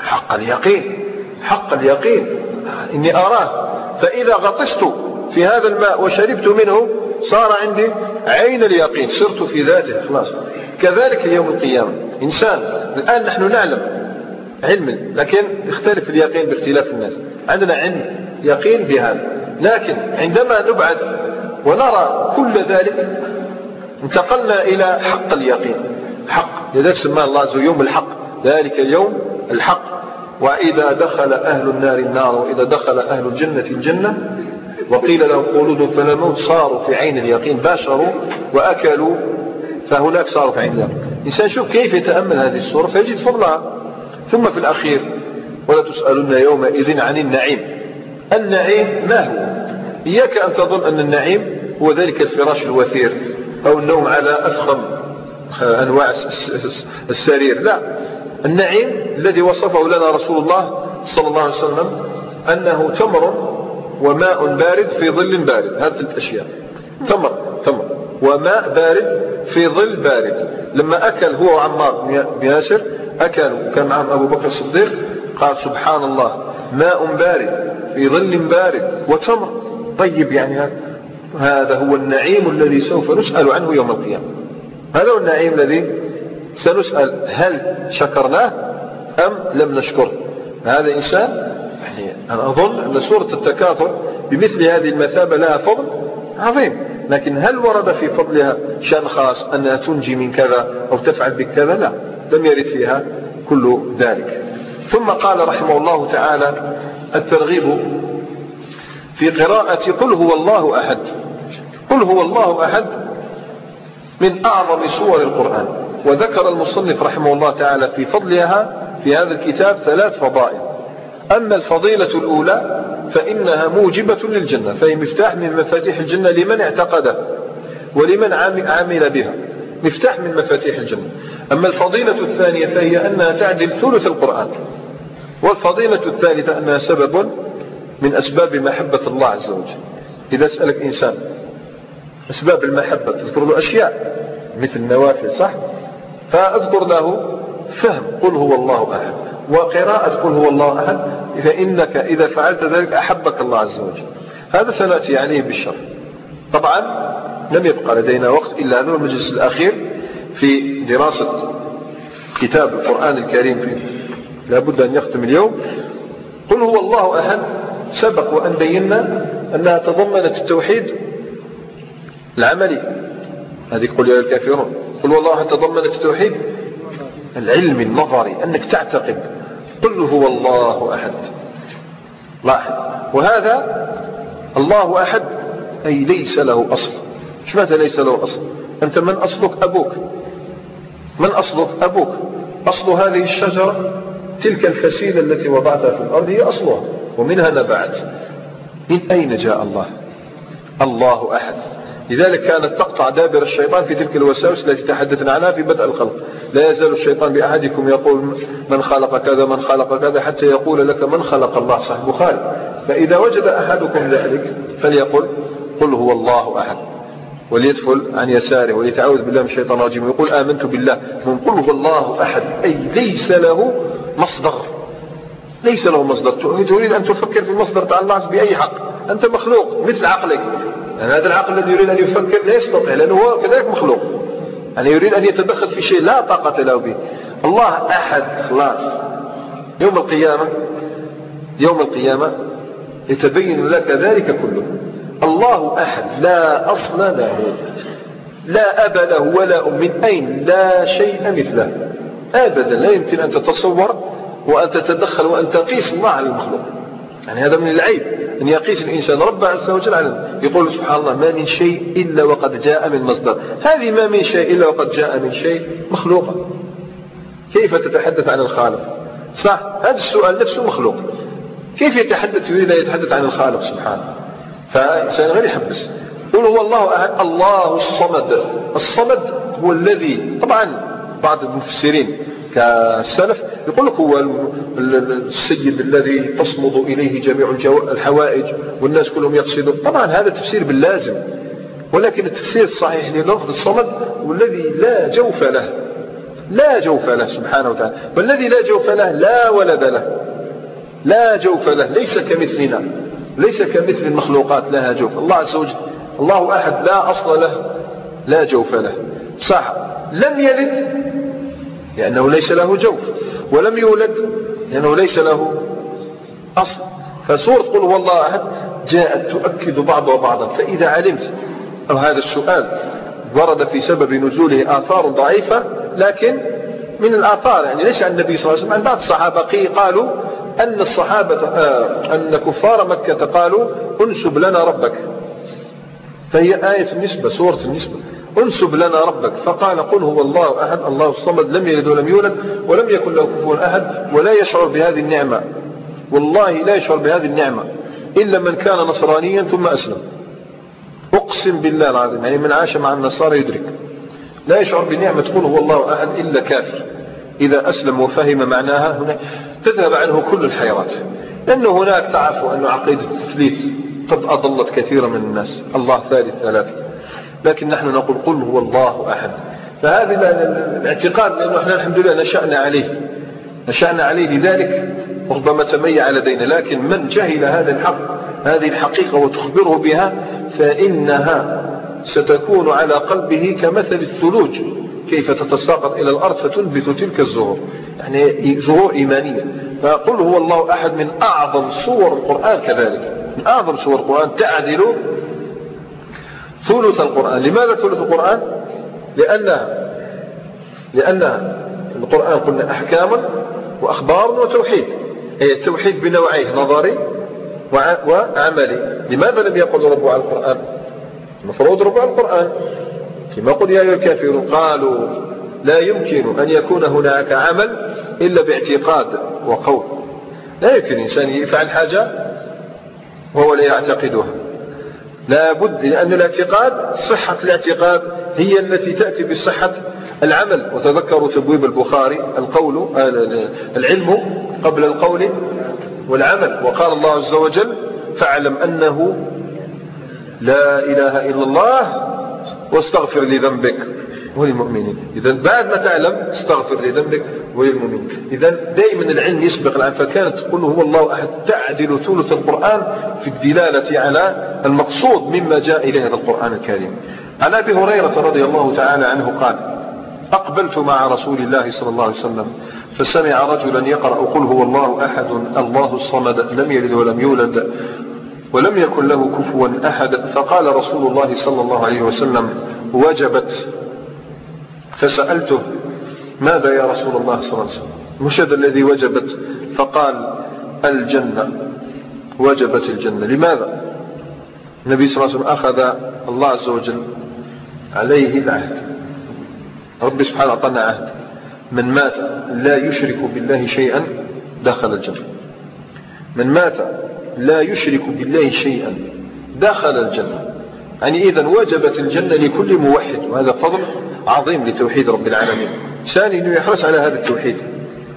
حق اليقين حق اليقين. إني أراه. فإذا غطست في هذا الماء وشربت منه صار عندي عين اليقين صرت في ذاته خلاص. كذلك يوم القيامة. إنسان الآن نحن نعلم علم لكن يختلف اليقين باختلاف الناس. عندنا علم يقين بهذا. لكن عندما نبعد ونرى كل ذلك انتقلنا إلى حق اليقين. حق لذلك سماه الله عز يوم الحق. ذلك اليوم الحق. وإذا دخل أهل النار النار وإذا دخل أهل الجنة الجنة وقيل لهم خلود فلا موت صاروا في عين اليقين باشروا وأكلوا فهناك صاروا في عين اليقين. الإنسان شوف كيف يتأمل هذه الصورة فيجد فضلها. ثم في الأخير ولا تسألن يومئذ عن النعيم. النعيم ما هو؟ إياك أن تظن أن النعيم هو ذلك الفراش الوثير أو النوم على أفخم أنواع السرير. لا النعيم الذي وصفه لنا رسول الله صلى الله عليه وسلم أنه تمر وماء بارد في ظل بارد. هذه الأشياء. تمر تمر. وماء بارد في ظل بارد. لما أكل هو وعمار بن ياسر أكل وكان معهم أبو بكر الصديق قال سبحان الله ماء بارد في ظل بارد وتمر. طيب يعني هذا هو النعيم الذي سوف نسأل عنه يوم القيامة. هذا هو النعيم الذي سنسأل هل شكرناه أم لم نشكره؟ هذا إنسان يعني أنا أظن أن سورة التكاثر بمثل هذه المثابة لها فضل عظيم. لكن هل ورد في فضلها شأن خاص أنها تنجي من كذا أو تفعل بكذا؟ لا لم يرد فيها كل ذلك. ثم قال رحمه الله تعالى الترغيب في قراءة قل هو الله أحد. قل هو الله أحد من أعظم سور القرآن. وذكر المصنف رحمه الله تعالى في فضلها في هذا الكتاب ثلاث فضائل. أما الفضيلة الأولى فإنها موجبة للجنة فهي مفتاح من مفاتيح الجنة لمن اعتقده ولمن عمل بها. مفتاح من مفاتيح الجنة. أما الفضيلة الثانية فهي أنها تعدل ثلث القرآن. والفضيلة الثالثة أنها سبب من أسباب محبة الله عز وجل. إذا سألك إنسان أسباب المحبة تذكر له أشياء مثل النوافل صح؟ فأذكر له فهم قل هو الله أحد. وقراءة قل هو الله أحد. فإنك إذا فعلت ذلك أحبك الله عز وجل. هذا سنأتي عليه بالشر. طبعا لم يبقى لدينا وقت إلا هذا المجلس الأخير في دراسة كتاب القرآن الكريم فيه. لابد أن يختم اليوم. قل هو الله أحد. سبق وأن بينا أنها تضمنت التوحيد العملي. هذه قل يا الكافرون. قل والله تضمنت التوحيد العلم النظري أنك تعتقد. قل هو الله أحد. لاحظ. وهذا الله أحد أي ليس له أصل. إيش ليس له أصل؟ أنت من أصلك أبوك. من أصلك أبوك؟ أصل هذه الشجرة تلك الفسيلة التي وضعتها في الأرض هي أصلها ومنها نبعت. من أين جاء الله؟ الله أحد. لذلك كانت تقطع دابر الشيطان في تلك الوساوس التي تحدثنا عنها في بدء الخلق. لا يزال الشيطان بأحدكم يقول من خلق كذا من خلق كذا حتى يقول لك من خلق الله. صحيح البخاري. فإذا وجد أحدكم ذلك فليقل قل هو الله أحد. وليدخل عن يساره وليتعوذ بالله من الشيطان الرجيم. ويقول آمنت بالله. من قل هو الله أحد. أي ليس له مصدر. ليس له مصدر. تريد أن تفكر في المصدر تاع الله بأي حق. أنت مخلوق مثل عقلك. يعني هذا العقل الذي يريد أن يفكر لا يستطيع لأنه هو كذلك مخلوق. يعني يريد أن يتدخل في شيء لا طاقة له به. الله أحد خلاص. يوم القيامة يوم القيامة يتبين لك ذلك كله. الله أحد لا أصل له لا أب له ولا أم من أين لا شيء مثله. أبدا لا يمكن أن تتصور وأن تتدخل وأن تقيس الله على المخلوق. يعني هذا من العيب أن يقيس الإنسان رب عز وجل على يقول سبحان الله ما من شيء إلا وقد جاء من مصدر. هذه ما من شيء إلا وقد جاء من شيء مخلوقة. كيف تتحدث عن الخالق؟ صح هذا السؤال نفسه مخلوق. كيف يتحدث يريد أن يتحدث عن الخالق؟ سبحانه فإنسان غير يحبس. قل هو الله أحد الله الصمد. الصمد هو الذي طبعا بعض المفسرين كالسلف يقول لك هو السيد الذي تصمد إليه جميع الحوائج والناس كلهم يقصدون. طبعا هذا تفسير باللازم ولكن التفسير الصحيح للفظ الصمد والذي لا جوف له لا جوف له سبحانه وتعالى. والذي لا جوف له لا ولد له لا جوف له ليس كمثلنا ليس كمثل المخلوقات لها جوف. الله عز وجل الله أحد لا أصل له لا جوف له. صح لم يلد لأنه ليس له جوف ولم يولد لأنه ليس له أصل. فسورة قل هو الله أحد جاءت تؤكد بعضها بعضا فإذا علمت أو هذا السؤال ورد في سبب نزوله آثار ضعيفة لكن من الآثار يعني ليس عن النبي صلى الله عليه وسلم عن بعض الصحابة قالوا أن الصحابة آه أن كفار مكة قالوا انسب لنا ربك. فهي آية النسبة سورة النسبة. انسب لنا ربك. فقال قل هو الله أحد. الله الصمد لم يلد ولم يولد ولم يكن له كفوا أحد ولا يشعر بهذه النعمة. والله لا يشعر بهذه النعمة إلا من كان نصرانيا ثم أسلم. أقسم بالله العظيم يعني من عاش مع النصارى يدرك. لا يشعر بنعمة قل هو الله أحد إلا كافر. إذا أسلم وفهم معناها هنا تذهب عنه كل الحيرات. لأنه هناك تعرفوا أن عقيدة التثليث قد أضلت كثيرا من الناس. الله ثالث ثلاثة. لكن نحن نقول قل هو الله أحد. فهذا الاعتقاد لأنه إحنا الحمد لله نشأنا عليه. نشأنا عليه لذلك ربما تميع لدينا. لكن من جهل هذا الحق هذه الحقيقة وتخبره بها فإنها ستكون على قلبه كمثل الثلوج. كيف تتساقط إلى الأرض فتنبت تلك الزهور. يعني زهور إيمانية. فقل هو الله أحد من أعظم صور القرآن كذلك. من أعظم صور القرآن. تعدل ثلث القرآن. لماذا ثلث القرآن؟ لأن لأن القرآن قلنا أحكاما وأخبار وتوحيد. أي التوحيد بنوعيه نظري وعملي. لماذا لم يقل على القرآن؟ المفروض على القرآن. فيما قل يا أيها الكافرون قالوا لا يمكن أن يكون هناك عمل إلا باعتقاد وقول. لا يمكن الإنسان يفعل حاجة وهو لا يعتقدها. لا بد لأن الاعتقاد صحة الاعتقاد هي التي تأتي بصحة العمل. وتذكروا تبويب البخاري القول العلم قبل القول والعمل. وقال الله عز وجل فاعلم أنه لا إله إلا الله واستغفر لذنبك. وللمؤمنين إذا بعد ما تعلم استغفر لذنبك وللمؤمنين إذا دائما العلم يسبق العلم فكانت تقول هو الله أحد تعدل ثلث القرآن في الدلالة على المقصود مما جاء إليه هذا القرآن الكريم. عن أبي هريرة رضي الله تعالى عنه قال أقبلت مع رسول الله صلى الله عليه وسلم فسمع رجلا يقرأ قل هو الله أحد الله الصمد لم يلد ولم يولد ولم يكن له كفوا أحد. فقال رسول الله صلى الله عليه وسلم وجبت فسألته ماذا يا رسول الله صلى الله عليه وسلم؟ مش هذا الذي وجبت. فقال الجنة. وجبت الجنة. لماذا؟ النبي صلى الله عليه وسلم أخذ الله عز وجل عليه العهد. ربي سبحانه أعطانا عهد. من مات لا يشرك بالله شيئا دخل الجنة. من مات لا يشرك بالله شيئا دخل الجنة. يعني إذا وجبت الجنة لكل موحد وهذا فضل عظيم لتوحيد رب العالمين. ثاني أنه يحرص على هذا التوحيد.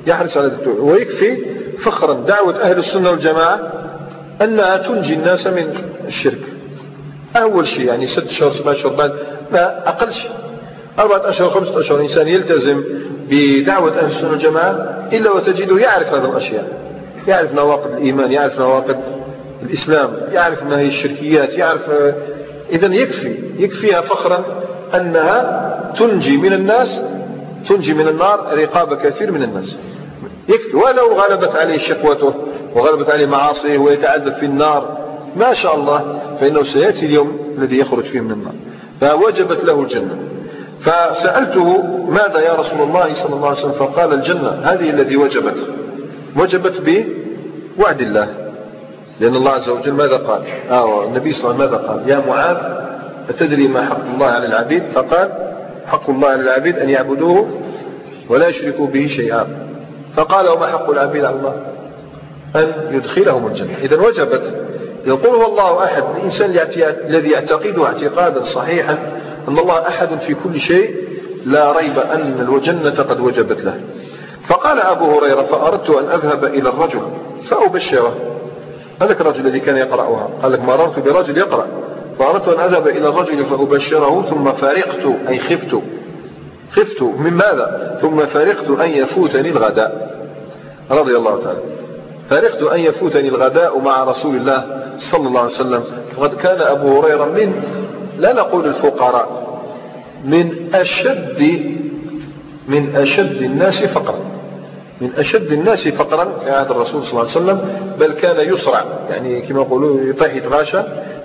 يحرص على هذا التوحيد. ويكفي فخرا دعوة أهل السنة والجماعة أنها تنجي الناس من الشرك. أول شيء يعني ست شهور سبعة شهور بعد ما أقل شيء. أربعة أشهر خمسة أشهر إنسان يلتزم بدعوة أهل السنة والجماعة إلا وتجده يعرف هذه الأشياء. يعرف نواقض الإيمان يعرف نواقض الإسلام يعرف ما هي الشركيات يعرف إذا يكفي يكفيها فخرا أنها تنجي من الناس تنجي من النار رقاب كثير من الناس. يكفي ولو غلبت عليه شقوته وغلبت عليه معاصيه ويتعذب في النار. ما شاء الله فإنه سيأتي اليوم الذي يخرج فيه من النار. فوجبت له الجنة. فسألته ماذا يا رسول الله صلى الله عليه وسلم؟ فقال الجنة هذه الذي وجبت. وجبت بوعد الله. لأن الله عز وجل ماذا قال؟ آه النبي صلى الله عليه وسلم ماذا قال؟ يا معاذ أتدري ما حق الله على العبيد؟ فقال حق الله على العبيد أن يعبدوه ولا يشركوا به شيئا. فقال وما حق العبيد على الله؟ أن يدخلهم الجنة. إذا وجبت. يقول هو الله أحد. الإنسان الذي يعتقده اعتقادا صحيحا أن الله أحد في كل شيء لا ريب أن الجنة قد وجبت له. فقال أبو هريرة فأردت أن أذهب إلى الرجل فأبشره. هذاك الرجل الذي كان يقرأها. قال لك مررت برجل يقرأ. فأردت أن أذهب إلى الرجل فأبشره ثم فارقت أي خفت. خفت من ماذا؟ ثم فارقت أن يفوتني الغداء. رضي الله تعالى. فارقت أن يفوتني الغداء مع رسول الله صلى الله عليه وسلم. فقد كان أبو هريرة من لا نقول الفقراء من أشد من أشد الناس فقرا من أشد الناس فقرا في عهد الرسول صلى الله عليه وسلم بل كان يصرع يعني كما يقولون يطيح يتغاشى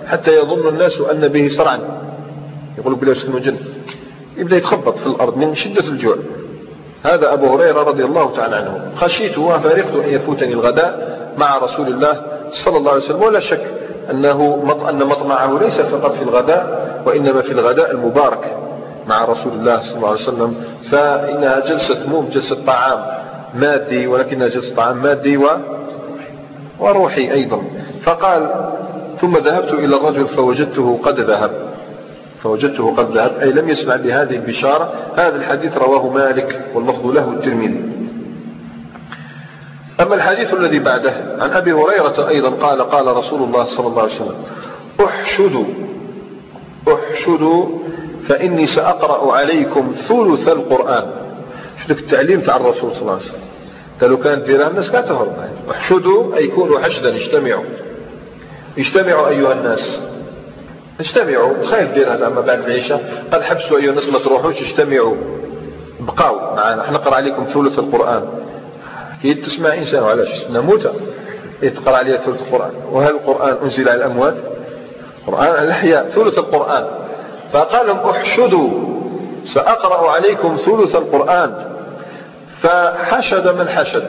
حتى يظن الناس أن به صرعا. يقول بلا سكن جن. يبدأ يتخبط في الأرض من شدة الجوع. هذا أبو هريرة رضي الله تعالى عنه. خشيت وفارقت أن يفوتني الغداء مع رسول الله صلى الله عليه وسلم. ولا شك أنه أن مطمعه ليس فقط في الغداء وإنما في الغداء المبارك مع رسول الله صلى الله عليه وسلم. فإنها جلسة مو جلسة طعام. مادي ولكنها جلسة طعام مادي و وروحي أيضا. فقال ثم ذهبت إلى الرجل فوجدته قد ذهب. فوجدته قد ذهب أي لم يسمع بهذه البشارة. هذا الحديث رواه مالك واللفظ له الترمذي. أما الحديث الذي بعده عن أبي هريرة أيضا قال قال رسول الله صلى الله عليه وسلم احشدوا احشدوا فإني سأقرأ عليكم ثلث القرآن. شدك التعليم تاع الرسول صلى الله عليه وسلم. قالوا كانت ديرها الناس كتهرب احشدوا أي كونوا حشدا اجتمعوا. اجتمعوا أيها الناس. اجتمعوا. خايف دير هذا أما بعد العشاء. قال حبسوا أيها الناس ما تروحوش اجتمعوا. بقاو معنا نقرأ عليكم ثلث القرآن. كي تسمع إنسان وعلاش نموت يتقرأ عليه ثلث القرآن. وهل القرآن أنزل على الأموات. القرآن الأحياء ثلث القرآن. فقال احشدوا. سأقرأ عليكم ثلث القرآن. فحشد من حشد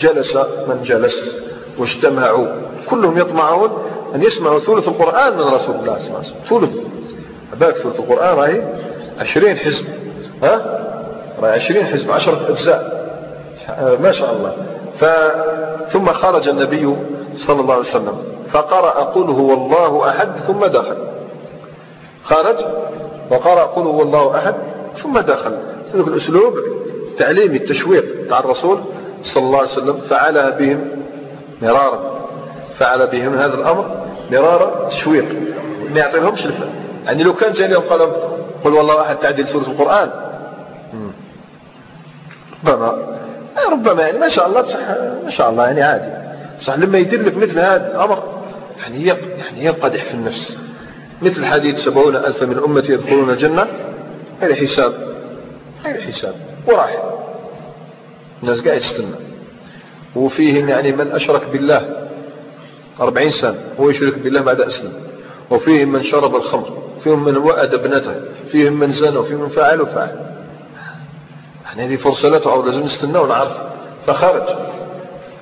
جلس من جلس واجتمعوا كلهم يطمعون أن يسمعوا ثلث القرآن من رسول الله صلى الله عليه وسلم. ثلث. باك ثلث القرآن راهي عشرين حزب. ها؟ راهي عشرين حزب عشرة أجزاء. ما شاء الله. ف ثم خرج النبي صلى الله عليه وسلم فقرأ قل هو الله أحد ثم دخل. خرج وقرأ قل هو الله أحد ثم دخل. ذلك الأسلوب؟ تعليمي التشويق. تاع الرسول صلى الله عليه وسلم فعلها بهم مرارا. فعل بهم هذا الأمر مرارا تشويق. ما يعطيلهمش الفهم يعني لو كان جاني قال قل والله أحد تعديل سورة القرآن. ربما ربما يعني ما شاء الله بصح ما شاء الله يعني عادي. بصح لما يدير لك مثل هذا الأمر يعني يعني ينقدح في النفس. مثل حديث سبعون ألف من أمتي يدخلون الجنة هذا حساب. هذا حساب. وراح الناس قاعد يستنى وفيهم يعني من أشرك بالله أربعين سنة هو يشرك بالله بعد أسلم وفيهم من شرب الخمر فيهم من وأد ابنته فيهم من زنى وفيهم من فعل وفعل يعني هذه فرصة لا تعود لازم نستنى ونعرف فخرج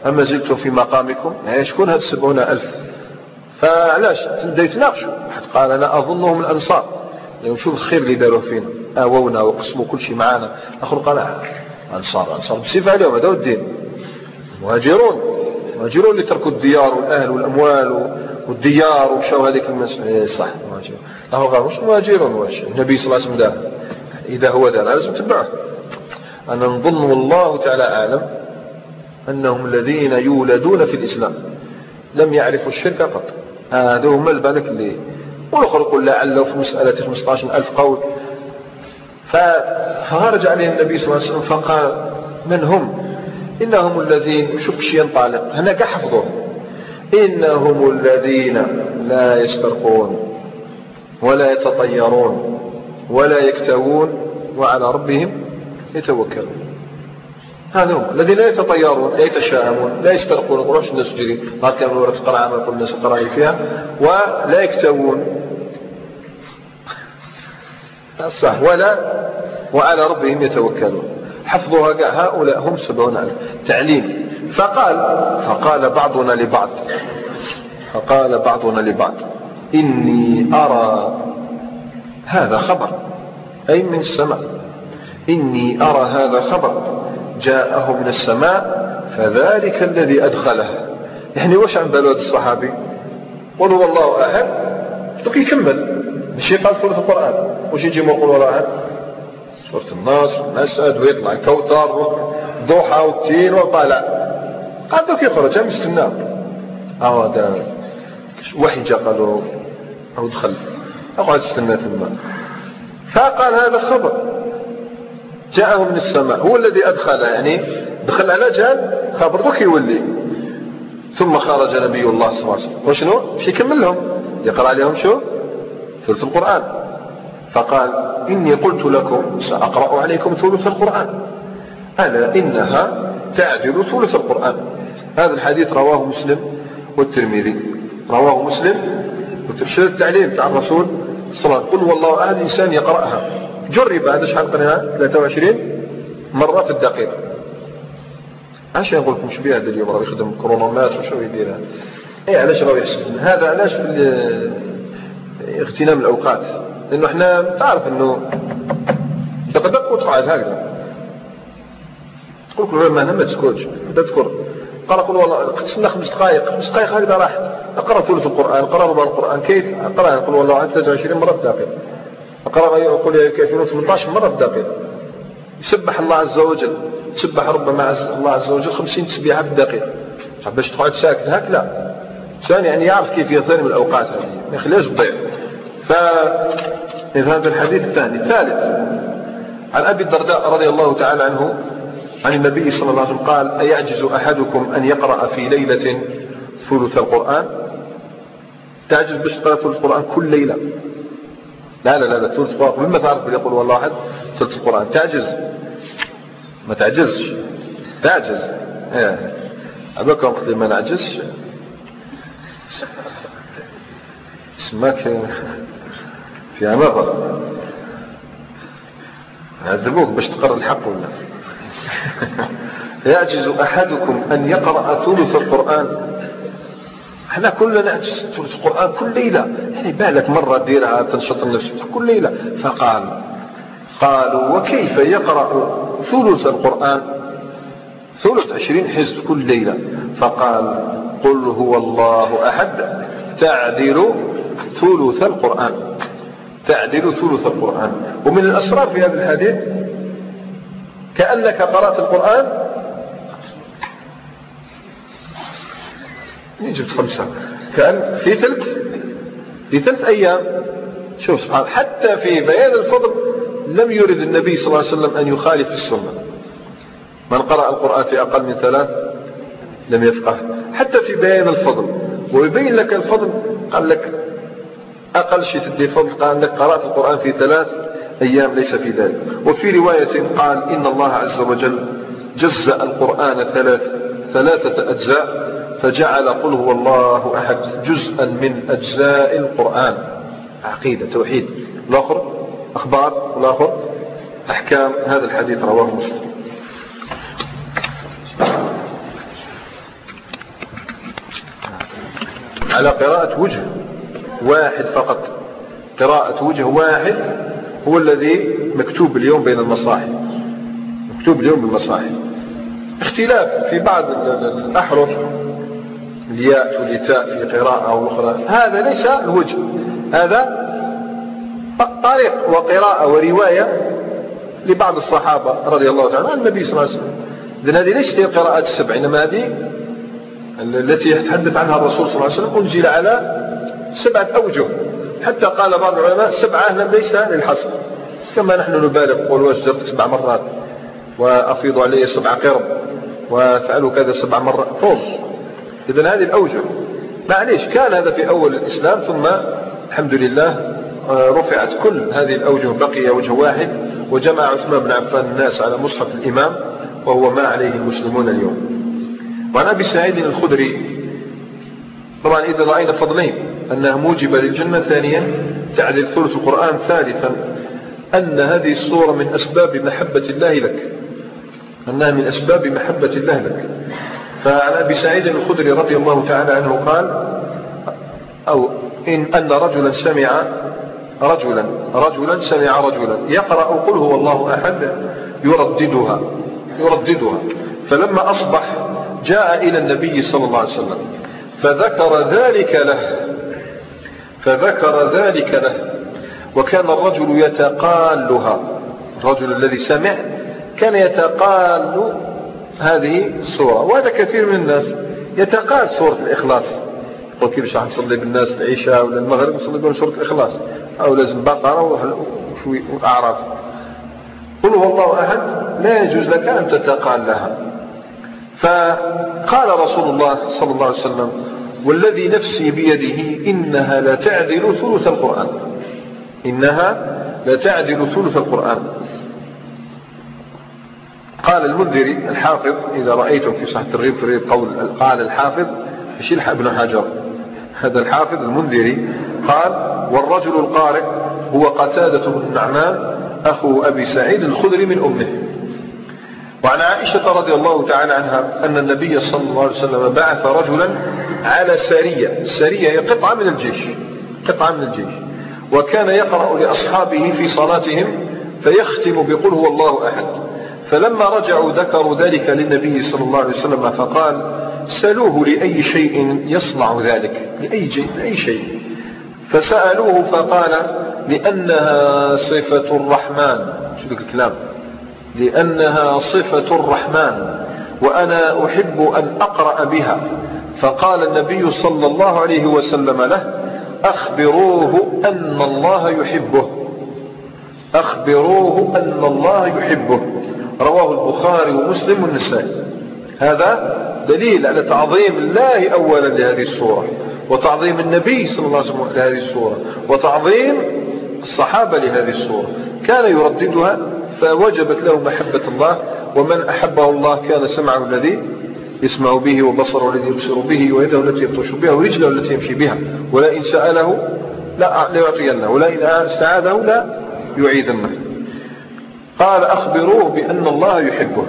أما زلتم في مقامكم يعني شكون هاد السبعون ألف فعلاش تبدا يتناقشوا واحد قال أنا أظنهم الأنصار يعني شوف الخير اللي داروه فينا آوونا وقسموا كل شيء معنا الآخر قال أنصار أنصار بصفة عليهم هذا الدين. مهاجرون مهاجرون اللي تركوا الديار والأهل والأموال والديار ومشاو هذيك إيه صح مهاجرون. له قال واش مهاجرون واش. النبي صلى الله عليه وسلم دار. إذا هو دار لازم تتبعه. أنا نظن والله تعالى أعلم أنهم الذين يولدون في الإسلام. لم يعرفوا الشرك قط هذا هم البالك اللي والآخر يقول لعله في مسألة 15 ألف قول. فخرج عليه النبي صلى الله عليه وسلم فقال من هم؟ إنهم الذين شوف ينطلق هنا كاع حفظوه إنهم الذين لا يسترقون ولا يتطيرون ولا يكتوون وعلى ربهم يتوكلون. هذا هم الذين لا يتطيرون لا يتشائمون لا يسترقون. يقولون الناس جري ما كانوا تقرا عمل الناس قرا فيها ولا يكتوون. صح ولا؟ وعلى ربهم يتوكلون. حفظها هؤلاء هم سبعون ألف. تعليم فقال فقال بعضنا لبعض. فقال بعضنا لبعض إني أرى هذا خبر. أي من السماء. إني أرى هذا خبر. جاءه من السماء فذلك الذي أدخله يعني واش عن بالو الصحابي؟ قل هو الله أحد. دوك قال في القرآن. واش يجي يقول أحد سورة النصر المسد ويطلع الكوثر ضحى والتين وطالع قال دوك يخرج هم يستنى آه هذا وحي جا قالوا أو دخل. أقعد تستنى ثم. فقال هذا خبر. جاءه من السماء. هو الذي أدخل يعني دخل على جهل خبر دوك يولي. ثم خرج نبي الله صلى الله عليه وسلم. وشنو؟ باش يكمل لهم. يقرأ عليهم شو؟ ثلث القرآن. فقال إني قلت لكم سأقرأ عليكم ثلث القرآن. ألا إنها تعدل ثلث القرآن. هذا الحديث رواه مسلم والترمذي. رواه مسلم وتبشر التعليم تاع الرسول صلى الله عليه وسلم. قل والله أحد إنسان يقرأها. جرب هذا شحال قرأها 23 مرة في الدقيقة. علاش نقول لكم شبيه هذا اليوم راه يخدم كرونومات وشو يدير اي علاش راه يحسن. هذا علاش اغتنام الأوقات. لأنه إحنا تعرف إنه تقدر وتقعد هكذا. تقول كل ما ما تسكتش تذكر. قرأ قل والله تسنى خمس دقائق خمس دقائق هكذا راح. أقرأ ثلث القرآن. أقرأ ربع القرآن. كيف؟ أقرأ. قل والله عاد 23 مرة في دقيقة أقرأ يقول يا كافرون 18 مرة في دقيقة يسبح الله عز وجل. تسبح ربما الله عز وجل 50 تسبيحة في الدقيقة باش تقعد ساكت هكذا. ثاني يعني يعرف كيف يغتنم الأوقات هذه. ما يخليهاش تضيع؟ فإذا هذا الحديث الثاني الثالث عن أبي الدرداء رضي الله تعالى عنه عن النبي صلى الله عليه وسلم قال أيعجز أحدكم أن يقرأ في ليلة ثلث القرآن؟ تعجز باش تقرأ ثلث القرآن كل ليلة. لا لا لا, لا ثلث القرآن مما تعرف يقول والله أحد ثلث القرآن. تعجز. ما تعجزش. تعجز. إيه. وقت ما نعجزش. اسمك في نظر نعذبوك باش تقرر الحق ولا؟ يعجز أحدكم أن يقرأ ثلث القرآن؟ إحنا كلنا نعجز ثلث القرآن كل ليلة. يعني بالك مرة ديرها تنشط النفس كل ليلة. فقال قالوا وكيف يقرأ ثلث القرآن؟ ثلث عشرين حزب كل ليلة. فقال قل هو الله أحد. تعدل ثلث القرآن. تعدل ثلث القرآن. ومن الأسرار في هذا الحديث كأنك قرأت القرآن. جبت خمسة. كأن في ثلث في ثلث أيام. شوف سبحان حتى في بيان الفضل لم يرد النبي صلى الله عليه وسلم أن يخالف السنة. من قرأ القرآن في أقل من ثلاث لم يفقه. حتى في بيان الفضل. ويبين لك الفضل قال لك أقل شيء تدي فضل قال لك قرأت القرآن في ثلاث أيام ليس في ذلك. وفي رواية قال إن الله عز وجل جزأ القرآن ثلاث ثلاثة أجزاء فجعل قل هو الله أحد جزءا من أجزاء القرآن. عقيدة توحيد. الآخر؟ أخبار؟ والآخر أحكام؟ هذا الحديث رواه مسلم. على قراءة وجه. واحد فقط. قراءة وجه واحد هو الذي مكتوب اليوم بين المصاحف. مكتوب اليوم بالمصاحف. اختلاف في بعض الأحرف الياء واليتاء في قراءة أو أخرى. هذا ليس الوجه. هذا طريق وقراءة ورواية لبعض الصحابة رضي الله تعالى عن النبي صلى الله عليه وسلم. إذن هذه ليست هي القراءات السبع إنما هذه التي يتحدث عنها الرسول صلى الله عليه وسلم أنزل على سبعة أوجه. حتى قال بعض العلماء سبعة ليس للحصر. كما نحن نبالغ نقول واش درت سبع مرات. وأفيض علي سبع قرب. وافعلوا كذا سبع مرات. فوز. إذا هذه الأوجه. معليش كان هذا في أول الإسلام ثم الحمد لله آه، رفعت كل هذه الأوجه بقي وجه واحد وجمع عثمان بن عفان الناس على مصحف الإمام وهو ما عليه المسلمون اليوم. وعن أبي سعيد الخدري طبعا إذا رأينا فضلين. أنها موجبة للجنة ثانيا تعدل ثلث القرآن ثالثا أن هذه الصورة من أسباب محبة الله لك. أنها من أسباب محبة الله لك. فعن أبي سعيد الخدري رضي الله تعالى عنه قال أو إن أن رجلا سمع رجلا رجلا سمع رجلا. يقرأ قل هو الله أحد يرددها يرددها. فلما أصبح جاء إلى النبي صلى الله عليه وسلم فذكر ذلك له. فذكر ذلك له. وكان الرجل يتقالها. الرجل الذي سمع كان يتقال هذه الصورة. وهذا كثير من الناس يتقال سورة الإخلاص. يقول كيف راح نصلي بالناس العشاء ولا المغرب نصلي بهم سورة الإخلاص؟ أو لازم بقرة وشوي أعراف قل هو الله أحد لا يجوز لك أن تتقال لها. فقال رسول الله صلى الله عليه وسلم والذي نفسي بيده إنها لتعدل ثلث القرآن. إنها لتعدل ثلث القرآن. قال المنذري الحافظ إذا رأيتم في صحة الرغيب في قول قال الحافظ يشيل ابن حجر. هذا الحافظ المنذري قال والرجل القارئ هو قتادة بن النعمان أخو أبي سعيد الخدري من أمه. وعن عائشة رضي الله تعالى عنها أن النبي صلى الله عليه وسلم بعث رجلا على سارية. السارية هي قطعة من الجيش قطعة من الجيش. وكان يقرأ لأصحابه في صلاتهم فيختم بقل هو الله أحد. فلما رجعوا ذكروا ذلك للنبي صلى الله عليه وسلم فقال سألوه لأي شيء يصنع ذلك؟ لأي, لأي شيء. فسألوه فقال لأنها صفة الرحمن. شو الكلام؟ لأنها صفة الرحمن وأنا أحب أن أقرأ بها. فقال النبي صلى الله عليه وسلم له أخبروه أن الله يحبه. أخبروه أن الله يحبه. رواه البخاري ومسلم والنسائي. هذا دليل على تعظيم الله أولا لهذه السورة وتعظيم النبي صلى الله عليه وسلم لهذه السورة وتعظيم الصحابة لهذه السورة كان يرددها فوجبت له محبة الله ومن أحبه الله كان سمعه الذي يسمع به وبصره الذي يبصر به ويده التي يبطش بها ورجله التي يمشي بها. ولئن سأله لا يعطينه ولئن استعاذه لا يعيذنه. قال أخبروه بأن الله يحبه.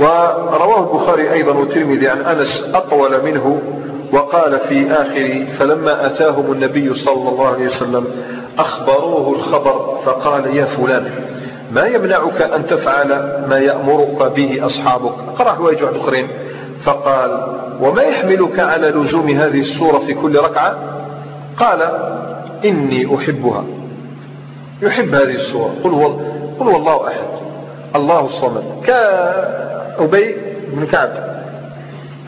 ورواه البخاري أيضا والترمذي عن أنس أطول منه وقال في آخر فلما أتاهم النبي صلى الله عليه وسلم أخبروه الخبر فقال يا فلان ما يمنعك أن تفعل ما يأمرك به أصحابك؟ قرأ حوايج أخرين فقال وما يحملك على لزوم هذه السورة في كل ركعة؟ قال إني أحبها. يحب هذه السورة. قل, قل والله أحد. الله الصمد. كأبي بن كعب.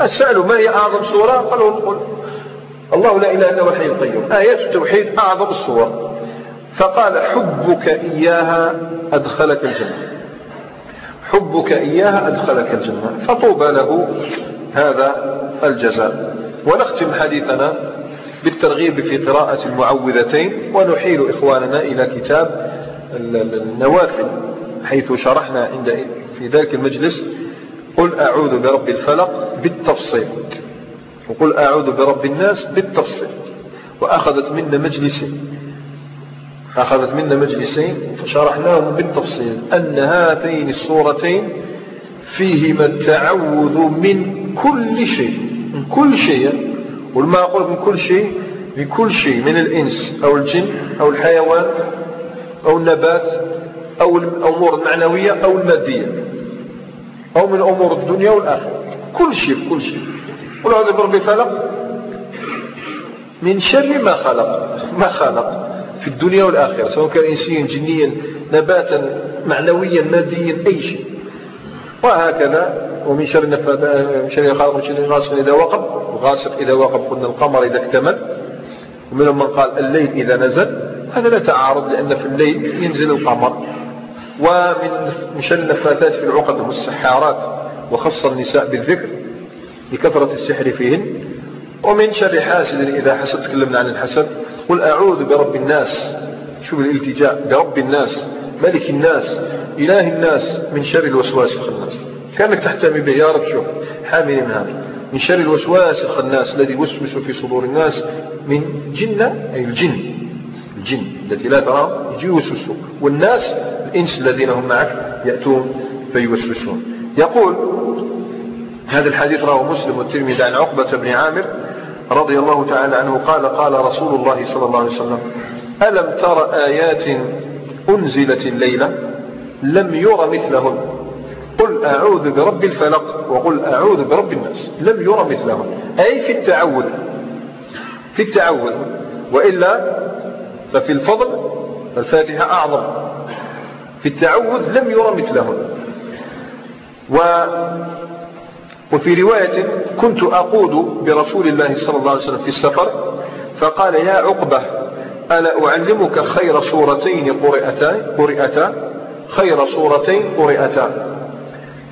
أسألوا ما هي أعظم سورة؟ قالوا قل الله لا إله إلا هو الحي القيوم. آيات التوحيد أعظم السورة فقال حبك إياها أدخلك الجنة. حبك إياها أدخلك الجنة. فطوبى له هذا الجزاء. ونختم حديثنا بالترغيب في قراءة المعوذتين ونحيل إخواننا إلى كتاب النوافل حيث شرحنا عند في ذلك المجلس قل أعوذ برب الفلق بالتفصيل. وقل أعوذ برب الناس بالتفصيل. وأخذت منا مجلسين. أخذت منا مجلسين فشرحناهم بالتفصيل أن هاتين الصورتين فيهما التعوذ من كل شيء من كل شيء. ولما أقول من كل شيء؟ من كل شيء من الإنس أو الجن أو الحيوان أو النبات أو الأمور المعنوية أو المادية أو من أمور الدنيا والآخرة. كل شيء كل شيء. قل أعوذ برب الفلق من شر ما خلق ما خلق. في الدنيا والآخرة سواء كان إنسيا جنيا نباتا معنويا ماديا أي شيء. وهكذا ومن شر من شر الخالق من شر غاسق إذا وقب. الغاسق إذا وقب قلنا القمر إذا اكتمل. ومنهم من قال الليل إذا نزل. هذا لا تعارض لأن في الليل ينزل القمر. ومن شر النفاثات في العقد والسحارات وخص النساء بالذكر لكثرة السحر فيهن. ومن شر حاسد إذا حسد تكلمنا عن الحسد. قل أعوذ برب الناس. شوف الالتجاء. برب الناس ملك الناس إله الناس من شر الوسواس الخناس. كأنك تحتمي به. يا رب شوف حامل من هذا. من شر الوسواس الخناس الذي يوسوس في صدور الناس من جنة أي الجن. الجن التي لا ترى يجي يوسوسوا والناس الإنس الذين هم معك يأتون فيوسوسون. يقول هذا الحديث رواه مسلم والترمذي عن عقبة بن عامر رضي الله تعالى عنه قال قال رسول الله صلى الله عليه وسلم ألم تر آيات أنزلت الليلة؟ لم ير مثلهن. قل أعوذ برب الفلق وقل أعوذ برب الناس. لم ير مثلهن. أي في التعوذ. في التعوذ. وإلا ففي الفضل الفاتحة أعظم. في التعوذ لم ير مثلهن. وفي رواية كنت أقود برسول الله صلى الله عليه وسلم في السفر فقال يا عقبة ألا أعلمك خير صورتين قرئتا قرئتا؟ خير صورتين قرئتا.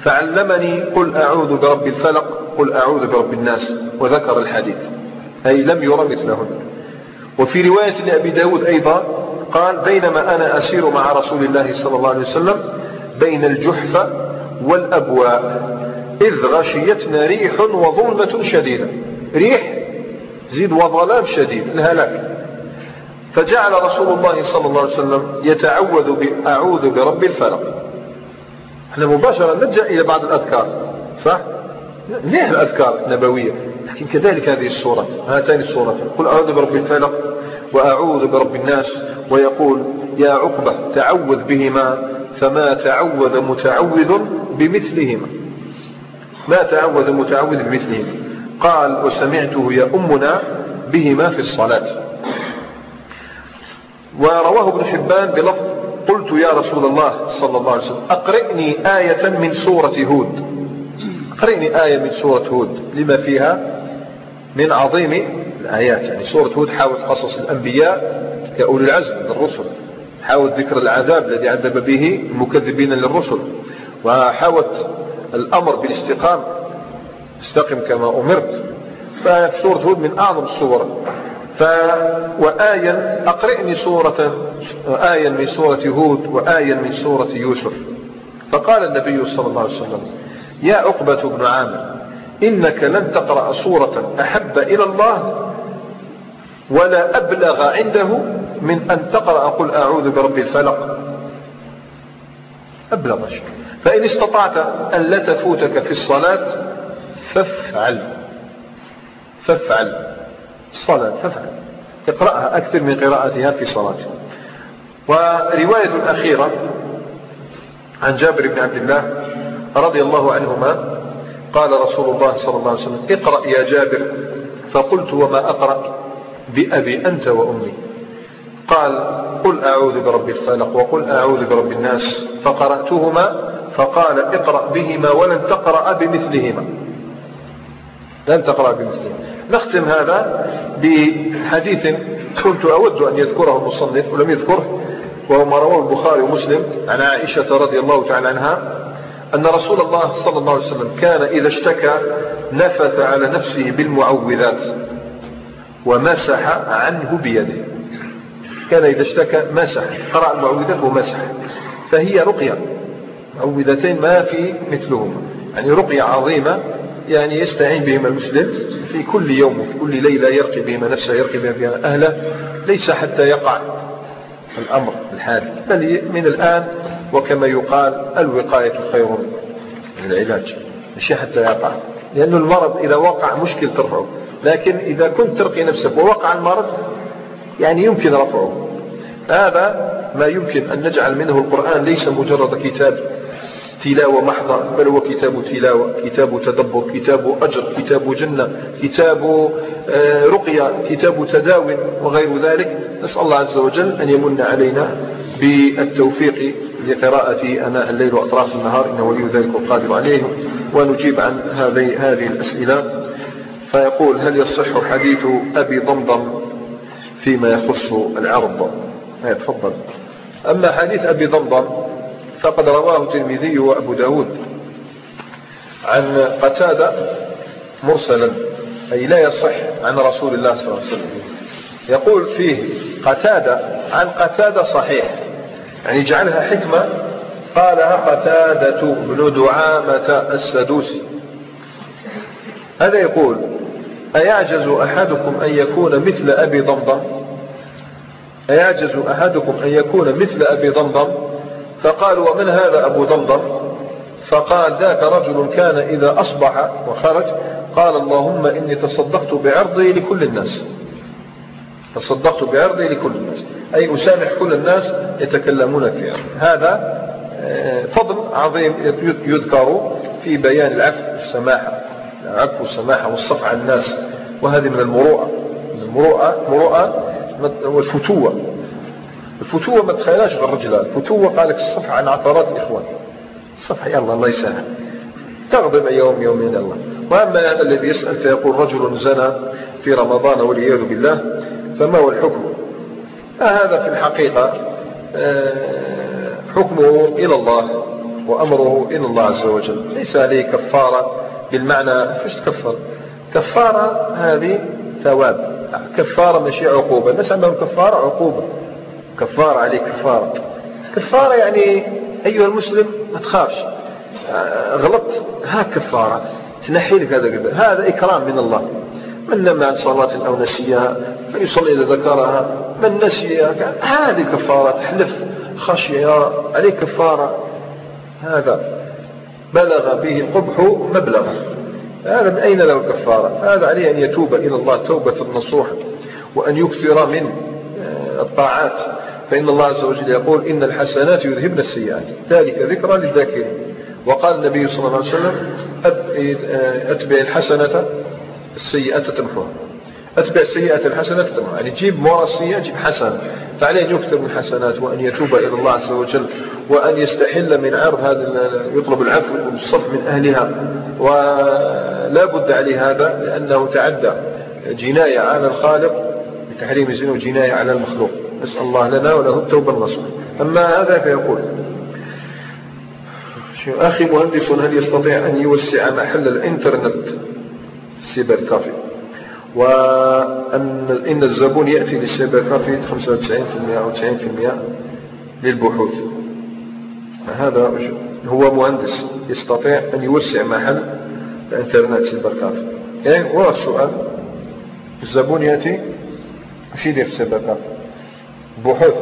فعلمني قل أعوذ برب الفلق قل أعوذ برب الناس. وذكر الحديث. أي لم ير مثلهن. وفي رواية لأبي داود أيضا قال بينما أنا أسير مع رسول الله صلى الله عليه وسلم بين الجحفة والأبواء. إذ غشيتنا ريح وظلمة شديدة. ريح زيد وظلام شديد الهلاك فجعل رسول الله صلى الله عليه وسلم يتعوذ بأعوذ برب الفلق. إحنا مباشرة نلجأ إلى بعض الأذكار صح؟ ليه الأذكار النبوية. لكن كذلك هذه السورة هاتان السورتين قل أعوذ برب الفلق وأعوذ برب الناس. ويقول يا عقبة تعوذ بهما فما تعوذ متعوذ بمثلهما. ما تعوذ متعوذ بمثلهم قال وسمعته يأمنا بهما في الصلاة. ورواه ابن حبان بلفظ قلت يا رسول الله صلى الله عليه وسلم أقرئني آية من سورة هود. أقرئني آية من سورة هود. لما فيها؟ من عظيم الآيات. يعني سورة هود حاولت قصص الأنبياء كأولي العزم من الرسل. حاولت ذكر العذاب الذي عذب به المكذبين للرسل. وحاولت الأمر بالاستقامة. استقم كما أمرت. ففي سورة هود من أعظم الصور ف وآيا أقرئني سورة آيا من سورة هود وآيا من سورة يوسف. فقال النبي صلى الله عليه وسلم يا عقبة بن عامر إنك لن تقرأ سورة أحب إلى الله ولا أبلغ عنده من أن تقرأ قل أعوذ برب الفلق. أبلغ شيء فإن استطعت أن لا تفوتك في الصلاة فافعل. فافعل. الصلاة فافعل. اقرأها أكثر من قراءتها في صلاتك ورواية أخيرة عن جابر بن عبد الله رضي الله عنهما قال رسول الله صلى الله عليه وسلم اقرأ يا جابر. فقلت وما أقرأ؟ بأبي أنت وأمي. قال قل أعوذ برب الفلق وقل أعوذ برب الناس. فقرأتهما فقال اقرأ بهما ولن تقرأ بمثلهما. لن تقرأ بمثلهما. نختم هذا بحديث كنت أود أن يذكره المصنف ولم يذكره وهو ما رواه البخاري ومسلم عن عائشة رضي الله تعالى عنها أن رسول الله صلى الله عليه وسلم كان إذا اشتكى نفث على نفسه بالمعوذات ومسح عنه بيده. كان إذا اشتكى مسح قرأ المعوذات ومسح. فهي رقية. معوذتين ما في مثلهما يعني رقية عظيمة يعني يستعين بهما المسلم في كل يوم وفي كل ليلة يرقي بهما نفسه يرقي بهما أهله. ليس حتى يقع الأمر الحادث بل من الآن وكما يقال الوقاية خير من العلاج. مش حتى يقع. لأن المرض إذا وقع مشكل ترفعه. لكن إذا كنت ترقي نفسك ووقع المرض يعني يمكن رفعه. هذا ما يمكن أن نجعل منه القرآن ليس مجرد كتاب تلاوة محضة بل هو كتاب تلاوة كتاب تدبر كتاب أجر كتاب جنة كتاب آه، رقية كتاب تداو وغير ذلك. نسأل الله عز وجل أن يمن علينا بالتوفيق لقراءة أناء الليل وأطراف النهار إنه ولي ذلك القادر عليه ونجيب عن هذه الأسئلة. فيقول هل يصح حديث أبي ضمضم فيما يخص العرض. تفضل. أما حديث أبي ضمضم فقد رواه الترمذي وأبو داود عن قتادة مرسلا أي لا يصح عن رسول الله صلى الله عليه وسلم. يقول فيه قتادة عن قتادة صحيح يعني جعلها حكمة قالها قتادة بن دعامة السدوسي. هذا يقول أيعجز أحدكم أن يكون مثل أبي ضمضم؟ أيعجز أحدكم أن يكون مثل أبي ضمضم؟ فقال ومن هذا أبو ضمضم؟ فقال ذاك رجل كان إذا أصبح وخرج قال اللهم إني تصدقت بعرضي لكل الناس. تصدقت بعرضي لكل الناس. أي أسامح كل الناس يتكلمون في عرض هذا آه، فضل عظيم يذكر في بيان العفو والسماحة العفو والسماحة والصفع عن الناس. وهذه من المروءة. من المروءة مروءة والفتوة. الفتوة ما تخيلاش غير الفتوة قال لك الصفح عن عثرات الإخوان الصفح يلا الله يسهل. تغضب يوم يومين الله وأما هذا الذي يسأل فيقول رجل زنى في رمضان والعياذ بالله فما هو الحكم؟ هذا في الحقيقة آه حكمه إلى الله وأمره إلى الله عز وجل. ليس عليه كفارة. بالمعنى فاش تكفر؟ كفارة هذه ثواب. كفارة ماشي عقوبة. الناس عندهم كفارة عقوبة. كفارة عليك كفارة. كفارة يعني أيها المسلم ما تخافش. آه، غلطت ها كفارة. تنحي لك هذا هذا إكرام من الله. من نام عن صلاة أو نسيها فليصلي إذا ذكرها من نسي هذه كفارة. تحلف خشية. عليك كفارة. هذا. بلغ به القبح مبلغا. هذا من أين له الكفارة؟ هذا عليه أن يتوب إلى الله توبة نصوح وأن يكثر من آه، الطاعات. فإن الله عز وجل يقول إن الحسنات يذهبن السيئات. ذلك ذكرى للذاكرين. وقال النبي صلى الله عليه وسلم أتبع الحسنة السيئة تمحوها. أتبع السيئة الحسنة تمحوها. يعني جيب مورا السيئة جيب حسنة. فعليه أن يكتب الحسنات وأن يتوب إلى الله عز وجل. وأن يستحل من عرض هذا يطلب العفو والصفح من أهلها. ولا بد عليه هذا لأنه تعدى جناية على الخالق بتحريم الزنا وجناية على المخلوق. نسأل الله لنا وله التوبة النصوح أما هذا فيقول أخي مهندس هل يستطيع أن يوسع محل الإنترنت؟ cyber café. وأن إن الزبون يأتي لل cyber café 95% أو 90% للبحوث. هذا هو مهندس يستطيع أن يوسع محل الإنترنت cyber café إيه هو السؤال الزبون يأتي وش يدير في ال cyber café بحوث.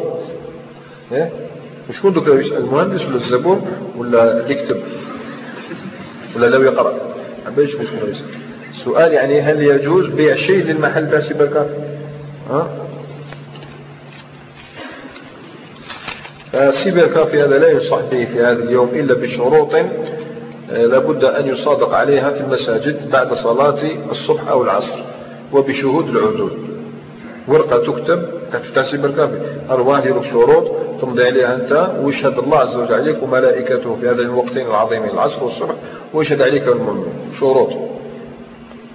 إيه؟ شكون دوك يسأل المهندس ولا الزبون ولا اللي يكتب؟ ولا لو يقرأ؟ شكون يسأل السؤال يعني هل يجوز بيع شيء للمحل تاع cyber café ها؟ فسيبر كافي هذا لا يصح به في هذا اليوم إلا بشروط آه، لابد أن يصادق عليها في المساجد بعد صلاة الصبح أو العصر وبشهود العدود ورقة تكتب تحتسب الكافي أرواح لك شروط تمضي عليها أنت ويشهد الله عز وجل عليك وملائكته في هذين الوقتين العظيمين العصر والصبح ويشهد عليك المؤمن شروط.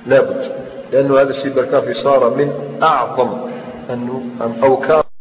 لابد لأنه هذا السيبر كافي صار من أعظم أنه أو كان